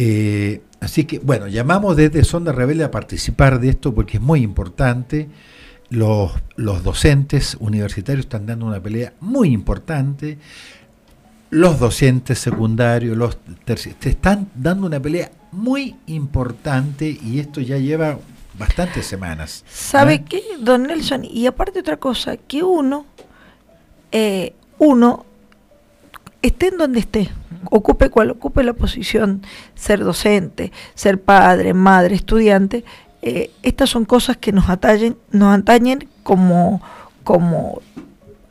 S3: Eh, así que, bueno, llamamos desde Sonda Rebelde a participar de esto porque es muy importante. Los, los docentes universitarios están dando una pelea muy importante. Los docentes secundarios, los terciarios, te están dando una pelea muy importante y esto ya lleva bastantes semanas.
S2: ¿Sabe
S3: ¿eh?
S2: qué, don Nelson? Y aparte otra cosa, que uno, eh, uno, esté en donde esté, ocupe cual ocupe la posición, ser docente, ser padre, madre, estudiante, eh, estas son cosas que nos atañen, nos atañen como, como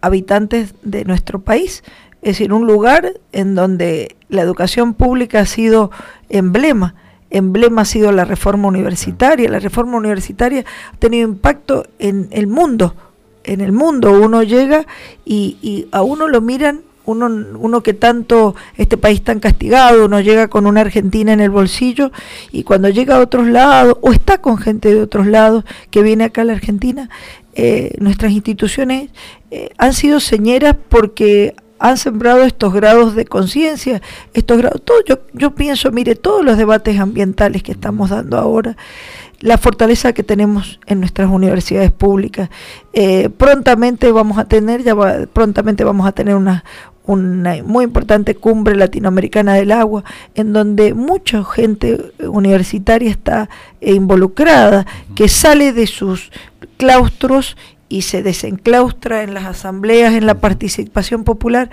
S2: habitantes de nuestro país. Es decir, un lugar en donde la educación pública ha sido emblema. Emblema ha sido la reforma universitaria. La reforma universitaria ha tenido impacto en el mundo. En el mundo uno llega y, a uno lo miran uno, uno que tanto, este país tan castigado, uno llega con una Argentina en el bolsillo y cuando llega a otros lados, o está con gente de otros lados que viene acá a la Argentina, eh, nuestras instituciones eh, han sido señeras porque han sembrado estos grados de conciencia, estos grados, todo, yo, pienso, mire, todos los debates ambientales que estamos dando ahora, la fortaleza que tenemos en nuestras universidades públicas. Eh, prontamente vamos a tener, ya prontamente vamos a tener una, una muy importante cumbre latinoamericana del agua, en donde mucha gente universitaria está eh, involucrada, que sale de sus claustros y se desenclaustra en las asambleas, en la participación popular,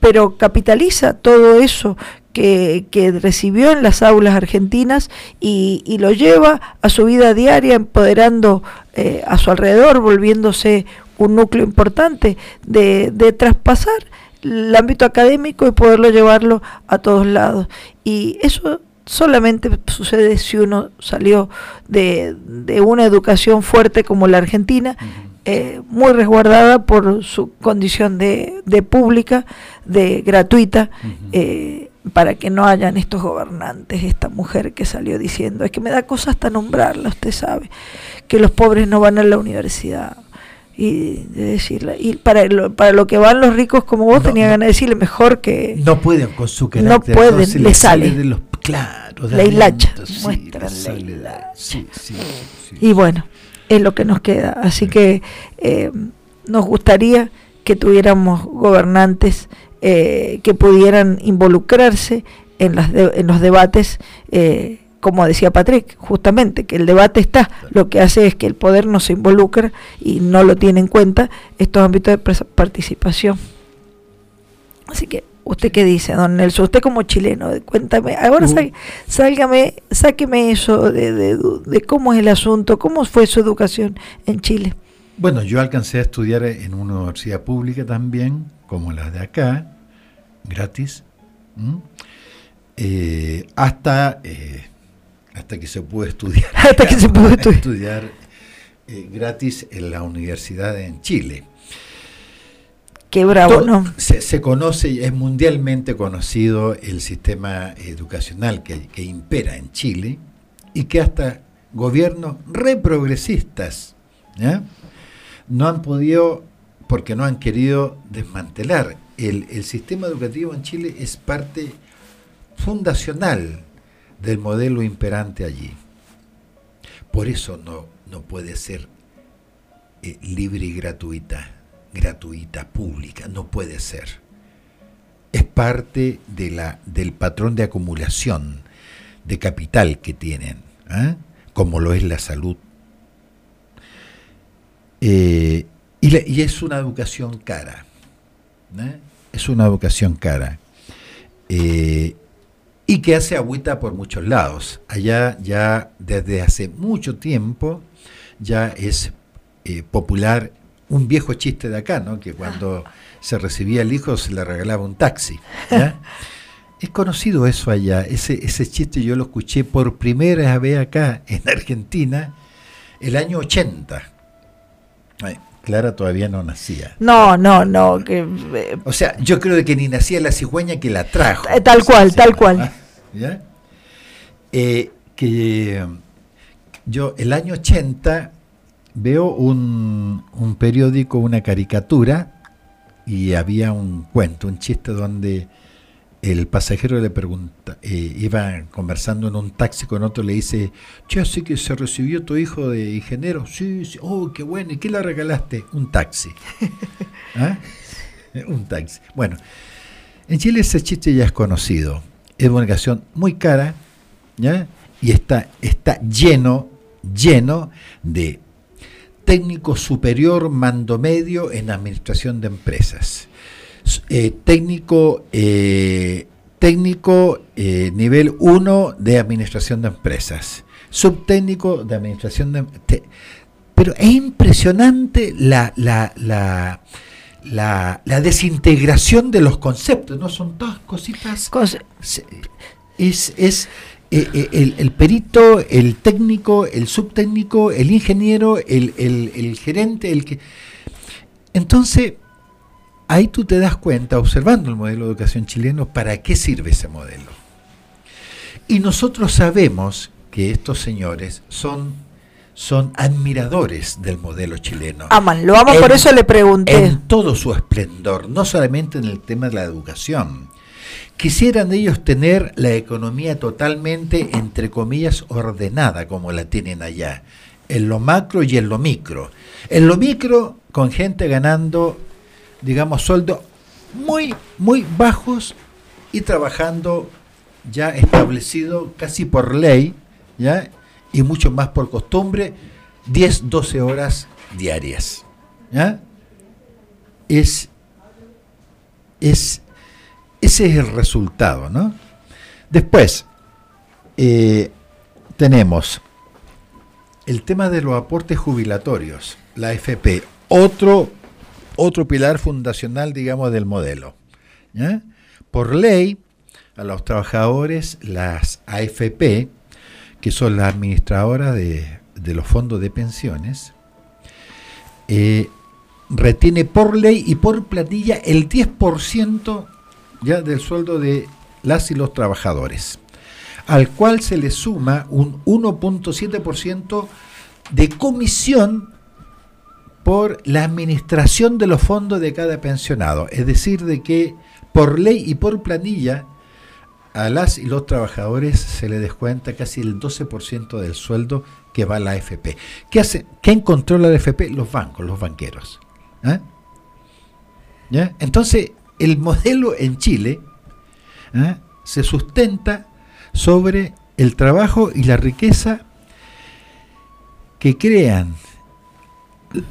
S2: pero capitaliza todo eso que, que recibió en las aulas argentinas y, y lo lleva a su vida diaria, empoderando eh, a su alrededor, volviéndose un núcleo importante de, de traspasar el ámbito académico y poderlo llevarlo a todos lados. Y eso solamente sucede si uno salió de, de una educación fuerte como la Argentina, eh, muy resguardada por su condición de, de pública, de gratuita, eh, para que no hayan estos gobernantes, esta mujer que salió diciendo, es que me da cosa hasta nombrarla, usted sabe, que los pobres no van a la universidad. Y de decirle, y para lo, para lo que van los ricos como vos tenía ganas de decirle mejor que
S3: No pueden con su
S2: no
S3: carácter.
S2: pueden,
S3: se
S2: le sale.
S3: de los, claro,
S2: la hilacha,
S3: sí, les
S2: la hilacha.
S3: sí.
S2: Y bueno, es lo que nos queda. Así que eh, nos gustaría que tuviéramos gobernantes eh, que pudieran involucrarse en, las de- en los debates, eh, como decía Patrick, justamente, que el debate está, lo que hace es que el poder no se involucra y no lo tiene en cuenta estos ámbitos de participación. Así que, ¿usted qué dice, don Nelson? Usted como chileno, cuéntame, ahora
S3: Uh.
S2: sá- sálgame, sáqueme eso de, de, de cómo es el asunto, cómo fue su educación en Chile.
S3: Bueno, yo alcancé a estudiar en una universidad pública también, como la de acá, gratis. Eh, hasta, eh, hasta que se pudo estudiar.
S2: Hasta que se pudo estudiar.
S3: estudiar eh, gratis en la universidad en Chile.
S2: Qué bravo,
S3: To-
S2: ¿no?
S3: Se, se conoce, es mundialmente conocido el sistema educacional que, que impera en Chile y que hasta gobiernos reprogresistas ¿ya? no han podido, porque no han querido desmantelar. El, el sistema educativo en Chile es parte fundacional del modelo imperante allí. Por eso no, no puede ser eh, libre y gratuita, gratuita, pública, no puede ser. Es parte de la, del patrón de acumulación de capital que tienen, ¿ah? como lo es la salud. Eh, y, es una educación cara. ¿eh? Es una educación cara. Eh, y que hace agüita por muchos lados. Allá ya desde hace mucho tiempo ya es eh, popular un viejo chiste de acá, ¿no? que cuando se recibía el hijo se le regalaba un taxi. ¿ya? es conocido eso allá, ese, ese chiste yo lo escuché por primera vez acá en Argentina el año 80. Ay, Clara todavía no nacía.
S2: No, no, no, que eh,
S3: O sea, yo creo que ni nacía la cigüeña que la trajo.
S2: Eh, tal cual, tal
S3: llama,
S2: cual.
S3: ¿ya? Eh, que yo el año 80 veo un, un periódico, una caricatura, y había un cuento, un chiste donde el pasajero le pregunta, eh, iba conversando en un taxi con otro, le dice, che, así que se recibió tu hijo de ingeniero. Sí, sí, oh, qué bueno, ¿y qué le regalaste? Un taxi. ¿Ah? Un taxi. Bueno, en Chile ese chiste ya es conocido. Es una educación muy cara, ¿ya? Y está, está lleno, lleno de técnico superior, mando medio en administración de empresas. Eh, técnico eh, técnico eh, nivel 1 de administración de empresas. Subtécnico de administración de em-, te- pero es impresionante la, la, la, la, la desintegración de los conceptos, ¿no? Son todas cositas. es eh, eh, el, el perito, el técnico, el subtécnico, el ingeniero, el, el- el gerente, el que. Entonces, ahí tú te das cuenta, observando el modelo de educación chileno, para qué sirve ese modelo. Y nosotros sabemos que estos señores son, son admiradores del modelo chileno.
S2: Aman, lo aman, por eso le pregunté.
S3: En todo su esplendor, no solamente en el tema de la educación. Quisieran ellos tener la economía totalmente, entre comillas, ordenada como la tienen allá, en lo macro y en lo micro. En lo micro, con gente ganando, digamos, sueldos muy, muy bajos y trabajando ya establecido casi por ley, ¿ya? y mucho más por costumbre, 10, 12 horas diarias. ¿ya? Es, es, ese es el resultado. ¿no? Después, eh, tenemos el tema de los aportes jubilatorios, la AFP, otro, otro pilar fundacional, digamos, del modelo. Por ley, a los trabajadores, las AFP, que son las administradoras de, los fondos de pensiones, eh, retiene por ley y por planilla el 10% ya del sueldo de las y los trabajadores, al cual se le suma un 1.7% de comisión por la administración de los fondos de cada pensionado. Es decir, de que por ley y por planilla a las y los trabajadores se le descuenta casi el 12% del sueldo que va a la AFP. ¿Qué hace? ¿Quién controla la AFP? Los bancos, los banqueros. ¿Ya? Entonces, el modelo en Chile ¿ah? se sustenta sobre el trabajo y la riqueza que crean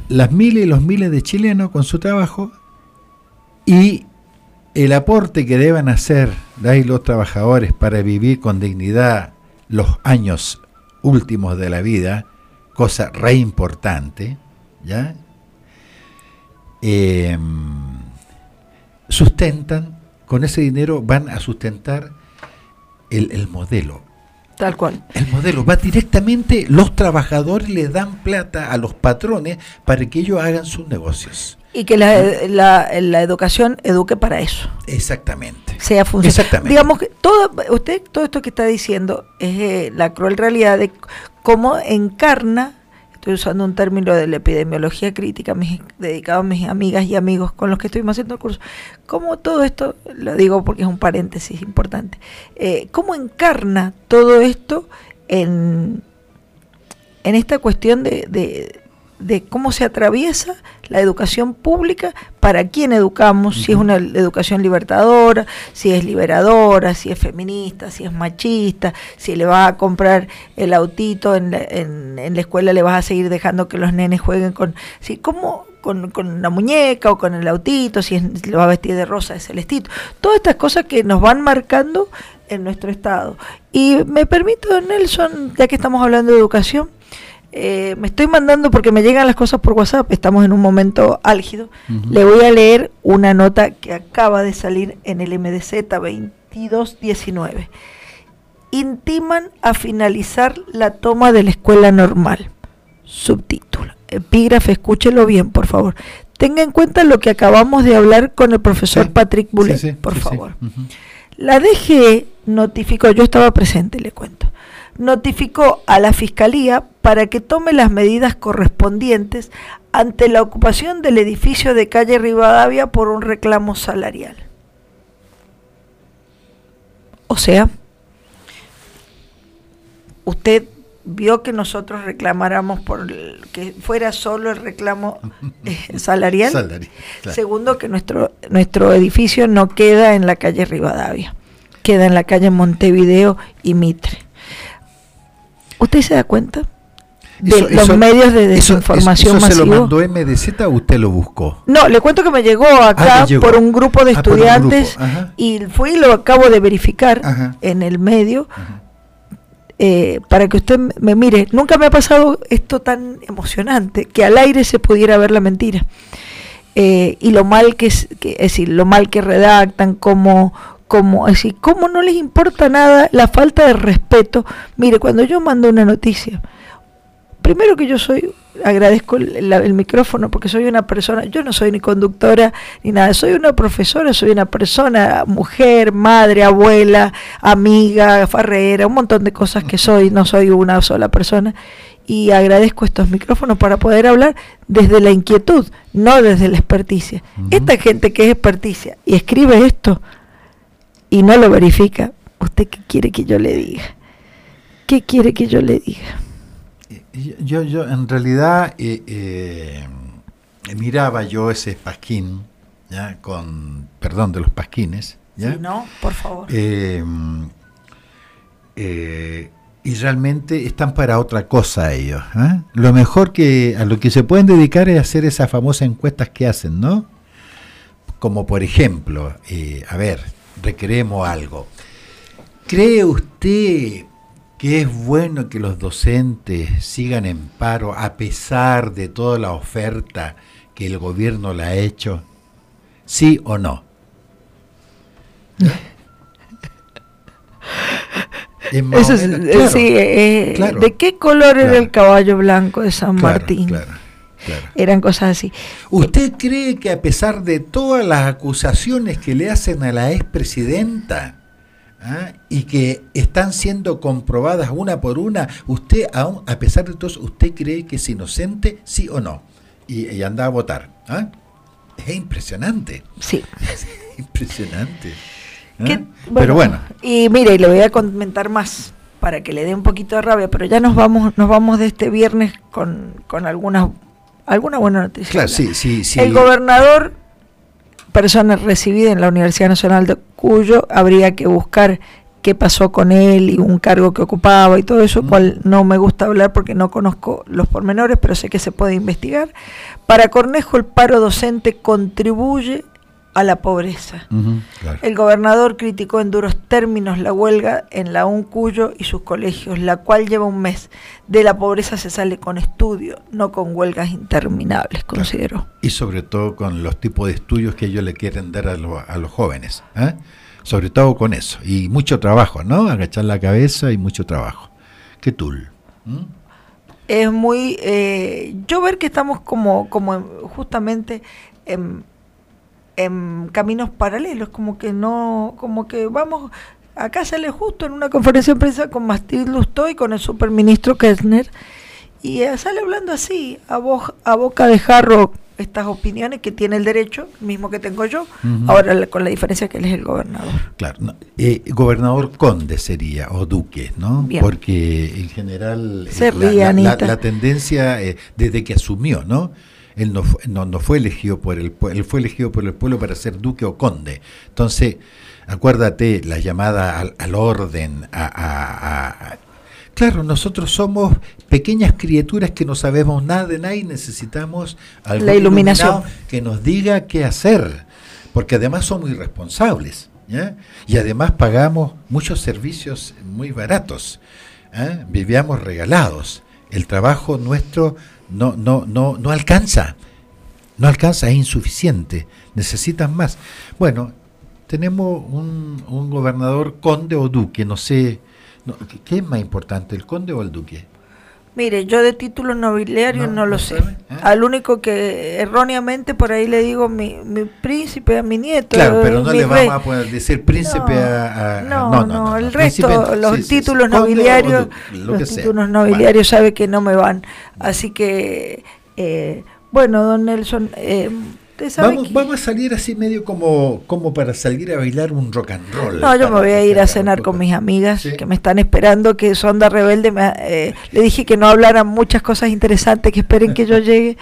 S3: las miles y los miles de chilenos con su trabajo y el aporte que deben hacer los trabajadores para vivir con dignidad los años últimos de la vida, cosa re importante, ¿ya? Eh, sustentan, con ese dinero van a sustentar el, el modelo.
S2: Tal cual.
S3: El modelo va directamente, los trabajadores le dan plata a los patrones para que ellos hagan sus negocios.
S2: Y que la, la, la educación eduque para eso.
S3: Exactamente.
S2: Sea funcional.
S3: Exactamente.
S2: Digamos que todo, usted todo esto que está diciendo es eh, la cruel realidad de cómo encarna, estoy usando un término de la epidemiología crítica, mis, dedicado a mis amigas y amigos con los que estuvimos haciendo el curso, cómo todo esto, lo digo porque es un paréntesis importante, eh, cómo encarna todo esto en, en esta cuestión de, de de cómo se atraviesa la educación pública, para quién educamos, si es una educación libertadora, si es liberadora, si es feminista, si es machista, si le vas a comprar el autito en la, en, en la escuela, le vas a seguir dejando que los nenes jueguen con, si, ¿cómo? Con, con una muñeca o con el autito, si es, le va a vestir de rosa, de celestito. Todas estas cosas que nos van marcando en nuestro estado. Y me permito, Nelson, ya que estamos hablando de educación, eh, me estoy mandando porque me llegan las cosas por WhatsApp, estamos en un momento álgido. Uh -huh. Le voy a leer una nota que acaba de salir en el MDZ 2219. Intiman a finalizar la toma de la escuela normal. Subtítulo. Epígrafe, escúchelo bien, por favor. Tenga en cuenta lo que acabamos de hablar con el profesor sí, Patrick Boulet, sí, sí, por favor. Uh -huh. La DGE notificó, yo estaba presente, le cuento notificó a la Fiscalía para que tome las medidas correspondientes ante la ocupación del edificio de calle Rivadavia por un reclamo salarial. O sea, usted vio que nosotros reclamáramos por que fuera solo el reclamo eh, salarial.
S3: Salari- claro.
S2: Segundo, que nuestro, nuestro edificio no queda en la calle Rivadavia, queda en la calle Montevideo y Mitre. ¿Usted se da cuenta? De
S3: Eso-
S2: los
S3: eso-
S2: medios de
S3: eso-
S2: desinformación
S3: eso, se lo mandó MDZ o usted lo buscó?
S2: No, le cuento que me llegó acá
S3: Ah, llegó.
S2: por un grupo de
S3: Ah,
S2: estudiantes
S3: grupo,
S2: y fui y lo acabo de verificar en el medio eh, para que usted me mire. Nunca me ha pasado esto tan emocionante, que al aire se pudiera ver la mentira. Eh, y lo mal que es, que- es decir, lo mal que redactan, como como decir, cómo no les importa nada la falta de respeto. Mire, cuando yo mando una noticia, primero que yo soy, agradezco el micrófono porque soy una persona, yo no soy ni conductora ni nada, soy una profesora, soy una persona, mujer, madre, abuela, amiga, farrera, un montón de cosas que soy, no soy una sola persona. Y agradezco estos micrófonos para poder hablar desde la inquietud, no desde la experticia. Esta gente que es experticia y escribe esto y no lo verifica, ¿usted qué quiere que yo le diga? ¿Qué quiere que yo le diga?
S3: Yo, yo en realidad eh, eh, miraba yo ese pasquín, ya con perdón de los pasquines, ¿ya?
S2: Si no, por favor.
S3: Eh, eh, y realmente están para otra cosa ellos. ¿eh? Lo mejor que a lo que se pueden dedicar es hacer esas famosas encuestas que hacen, ¿no? Como por ejemplo, eh, a ver, recreemos algo. ¿Cree usted que es bueno que los docentes sigan en paro a pesar de toda la oferta que el gobierno le ha hecho? ¿Sí o no? Es
S2: Eso eh,
S3: claro,
S2: sí, eh,
S3: claro.
S2: ¿De qué color era el caballo blanco de San Martín?
S3: claro, claro.
S2: Eran cosas así.
S3: ¿Usted cree que a pesar de todas las acusaciones que le hacen a la expresidenta ah, y que están siendo comprobadas una por una, usted aún, a pesar de todo, eso, usted cree que es inocente, sí o no? Y, y anda a votar. ¿ah? Es impresionante.
S2: Sí.
S3: Es impresionante. ¿ah?
S2: ¿Qué-
S3: Pero bueno,
S2: Y mire, y le voy a comentar más para que le dé un poquito de rabia, pero ya nos vamos, nos vamos de este viernes con, con algunas alguna buena noticia.
S3: claro, sí, sí, sí.
S2: El gobernador, persona recibida en la Universidad Nacional de Cuyo, habría que buscar qué pasó con él y un cargo que ocupaba y todo eso, cual no me gusta hablar porque no conozco los pormenores, pero sé que se puede investigar. Para Cornejo, el paro docente contribuye a la pobreza.
S3: Claro.
S2: El gobernador criticó en duros términos la huelga en la UNCuyo y sus colegios, la cual lleva un mes. De la pobreza se sale con estudio, no con huelgas interminables, considero.
S3: y sobre todo con los tipos de estudios que ellos le quieren dar a, lo- a los jóvenes. ¿eh? Sobre todo con eso. Y mucho trabajo, ¿no? Agachar la cabeza y mucho trabajo. Qué tul.
S2: Es muy... eh, yo ver que estamos como, como en- justamente en, en caminos paralelos, como que no... como que vamos... Acá sale justo en una conferencia de prensa con Mastil Lustó y con el superministro Kirchner y eh, sale hablando así, a, voz, a boca de jarro, estas opiniones que tiene el derecho, mismo que tengo yo, ahora con la diferencia que él es el gobernador.
S3: Claro. no, eh, gobernador conde sería, o duque, ¿no?
S2: Bien.
S3: Porque en general eh,
S2: Se
S3: la, la- la- la tendencia, eh, desde que asumió, ¿no? Él no, no, no fue elegido por el pue- él fue elegido por el pueblo para ser duque o conde. Entonces, acuérdate, la llamada al, al orden, a, a- a- Claro, nosotros somos pequeñas criaturas que no sabemos nada de nada y necesitamos algún
S2: La iluminación.
S3: que nos diga qué hacer, porque además somos irresponsables. ¿ya? Y además pagamos muchos servicios muy baratos. ¿eh? Vivíamos regalados. El trabajo nuestro no, no, no, no alcanza. No alcanza, es insuficiente. Necesitan más. Bueno, tenemos un, un gobernador conde o duque, no sé. no, ¿qué- ¿Qué es más importante, el conde o el duque?
S2: Mire, yo de títulos nobiliarios
S3: No,
S2: no, lo
S3: no
S2: sé.
S3: sabe, ¿eh?
S2: Al único que erróneamente por ahí le digo mi, mi príncipe a mi nieto.
S3: Claro, pero no le vamos a poder decir príncipe
S2: No,
S3: a, a-
S2: No, no, el resto, los
S3: sí,
S2: títulos
S3: sí,
S2: nobiliarios,
S3: lo
S2: los
S3: sea.
S2: títulos nobiliarios sabe que no me van. Así que, eh, bueno, don Nelson, eh,
S3: Vamos, vamos a salir así medio como, como para salir a bailar un rock and roll.
S2: No, yo me voy a ir a cenar con mis amigas que me están esperando, que Sonda Rebelde. Me, eh, le dije que no hablaran muchas cosas interesantes, que esperen que yo llegue.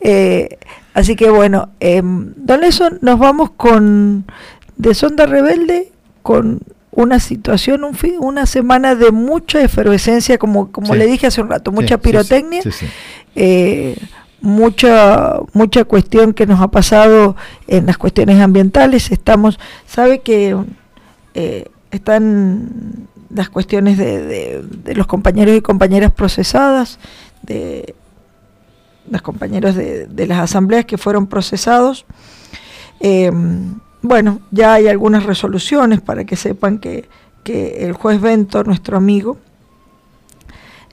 S2: Eh, así que bueno, eh, don nos vamos con de Sonda Rebelde con una situación, un fin, una semana de mucha efervescencia, como, como
S3: Sí.
S2: le dije hace un rato, mucha
S3: Sí, sí,
S2: pirotecnia. Mucha mucha cuestión que nos ha pasado en las cuestiones ambientales. Estamos sabe que eh, están las cuestiones de, los compañeros y compañeras procesadas de los compañeros de, de las asambleas que fueron procesados. Eh, bueno ya hay algunas resoluciones para que sepan que, que el juez Bento nuestro amigo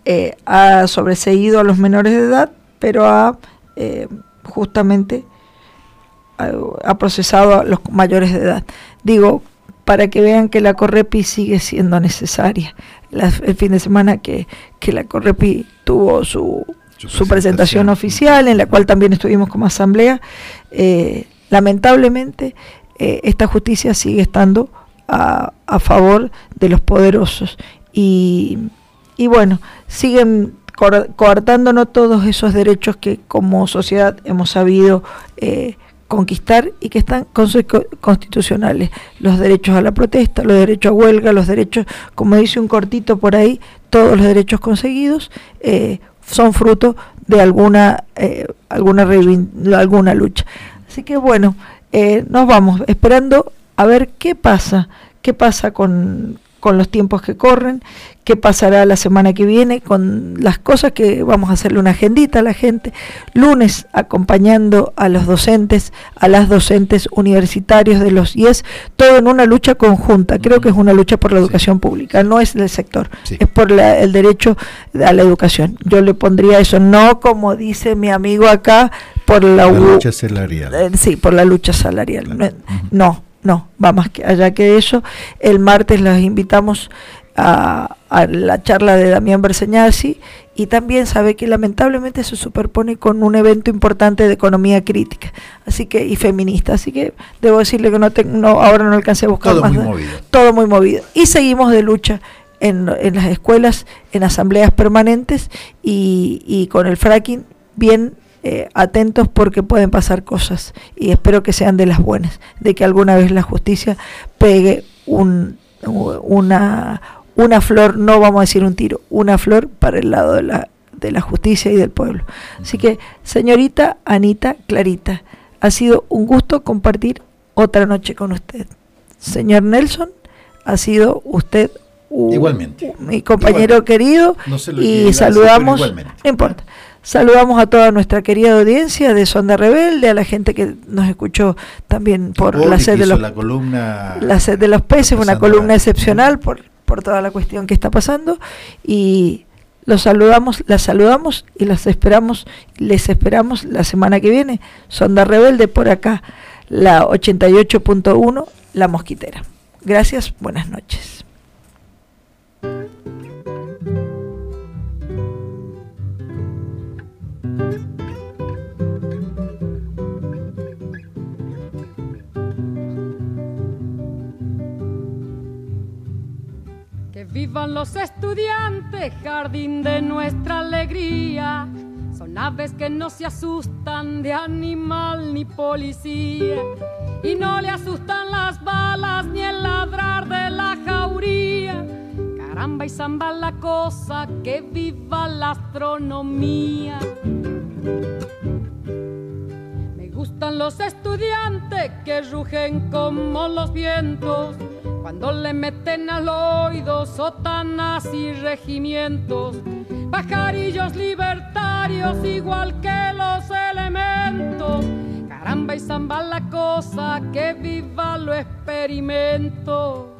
S2: eh, ha sobreseído a los menores de edad, pero ha eh, justamente ha, ha procesado a los mayores de edad. Digo, para que vean que la Correpi sigue siendo necesaria. La- el fin de semana que, que la Correpi tuvo su, su, presentación oficial, en la cual también estuvimos como asamblea, eh, lamentablemente eh, esta justicia sigue estando a, a favor de los poderosos. Y, y bueno, siguen coartándonos todos esos derechos que como sociedad hemos sabido eh, conquistar y que están constitucionales. Los derechos a la protesta, los derechos a huelga, los derechos, como dice un cortito por ahí, todos los derechos conseguidos eh, son fruto de alguna, eh, alguna, alguna lucha. Así que bueno, eh, nos vamos esperando a ver qué pasa, qué pasa con, con los tiempos que corren, qué pasará la semana que viene con las cosas que vamos a hacerle una agendita a la gente. Lunes acompañando a los docentes, a las docentes universitarios de los IES, todo en una lucha conjunta. Creo que es una lucha por la educación pública, no es del sector, es por la- el derecho a la educación. Yo le pondría eso, no como dice mi amigo acá, por la,
S3: La lucha salarial.
S2: eh, sí, por la lucha salarial. No, no, no, va más que allá que eso. El martes los invitamos a, a la charla de Damián Berseñasi y también sabe que lamentablemente se superpone con un evento importante de economía crítica así que y feminista así que debo decirle que no, te- no ahora no alcancé a buscar
S3: Todo
S2: más
S3: muy movido.
S2: todo muy movido y seguimos de lucha en, en las escuelas en asambleas permanentes y, y con el fracking bien eh, atentos porque pueden pasar cosas y espero que sean de las buenas, de que alguna vez la justicia pegue un, una, una flor, no vamos a decir un tiro, una flor para el lado de la, de la justicia y del pueblo. Así que, señorita Anita Clarita, ha sido un gusto compartir otra noche con usted. Señor Nelson, ha sido usted un-
S3: Igualmente.
S2: mi compañero querido
S3: No
S2: y saludamos, no importa, saludamos a toda nuestra querida audiencia de Sonda Rebelde, a la gente que nos escuchó también por la sed de los
S3: la columna
S2: la sed de los peces, una columna
S3: la-
S2: excepcional por, por toda la cuestión que está pasando y los saludamos, las saludamos y las esperamos, les esperamos la semana que viene. Sonda Rebelde por acá, la 88.1, La Mosquitera. Gracias, buenas noches.
S35: Vivan los estudiantes, jardín de nuestra alegría. Son aves que no se asustan de animal ni policía. Y no le asustan las balas ni el ladrar de la jauría. Caramba y zamba la cosa, que viva la astronomía. Gustan los estudiantes que rugen como los vientos cuando le meten al oído sotanas y regimientos. Pajarillos libertarios igual que los elementos. Caramba y zamba la cosa, que viva lo experimento.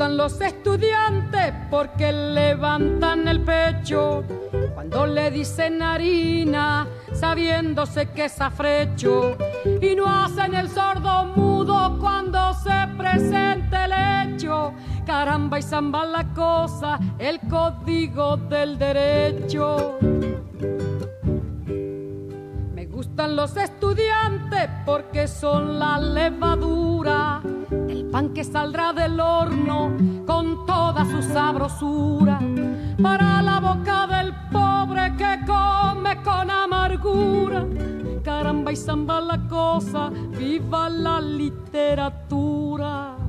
S35: Gustan los estudiantes porque levantan el pecho cuando le dicen harina, sabiéndose que es afrecho. Y no hacen el sordo mudo cuando se presenta el hecho caramba y zamba la cosa, el código del derecho. Los estudiantes porque son la levadura del pan que saldrá del horno con toda su sabrosura para la boca del pobre que come con amargura. Caramba y zamba la cosa, viva la literatura.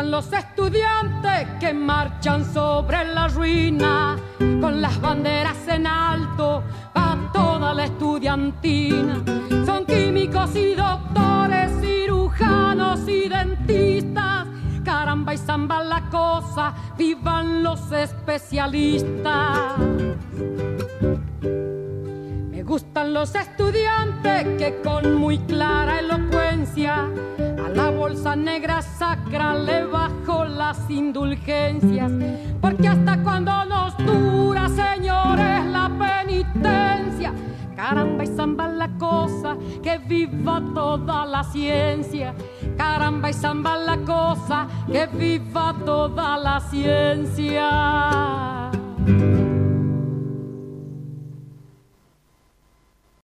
S35: Gustan los estudiantes que marchan sobre la ruina con las banderas en alto a toda la estudiantina. Son químicos y doctores, cirujanos y dentistas. Caramba y zamba la cosa, vivan los especialistas. Gustan los estudiantes que con muy clara elocuencia a la bolsa negra sacra le bajo las indulgencias. Porque hasta cuando nos dura, señores, la penitencia. Caramba y zamba la cosa, que viva toda la ciencia. Caramba y zamba la cosa, que viva toda la ciencia.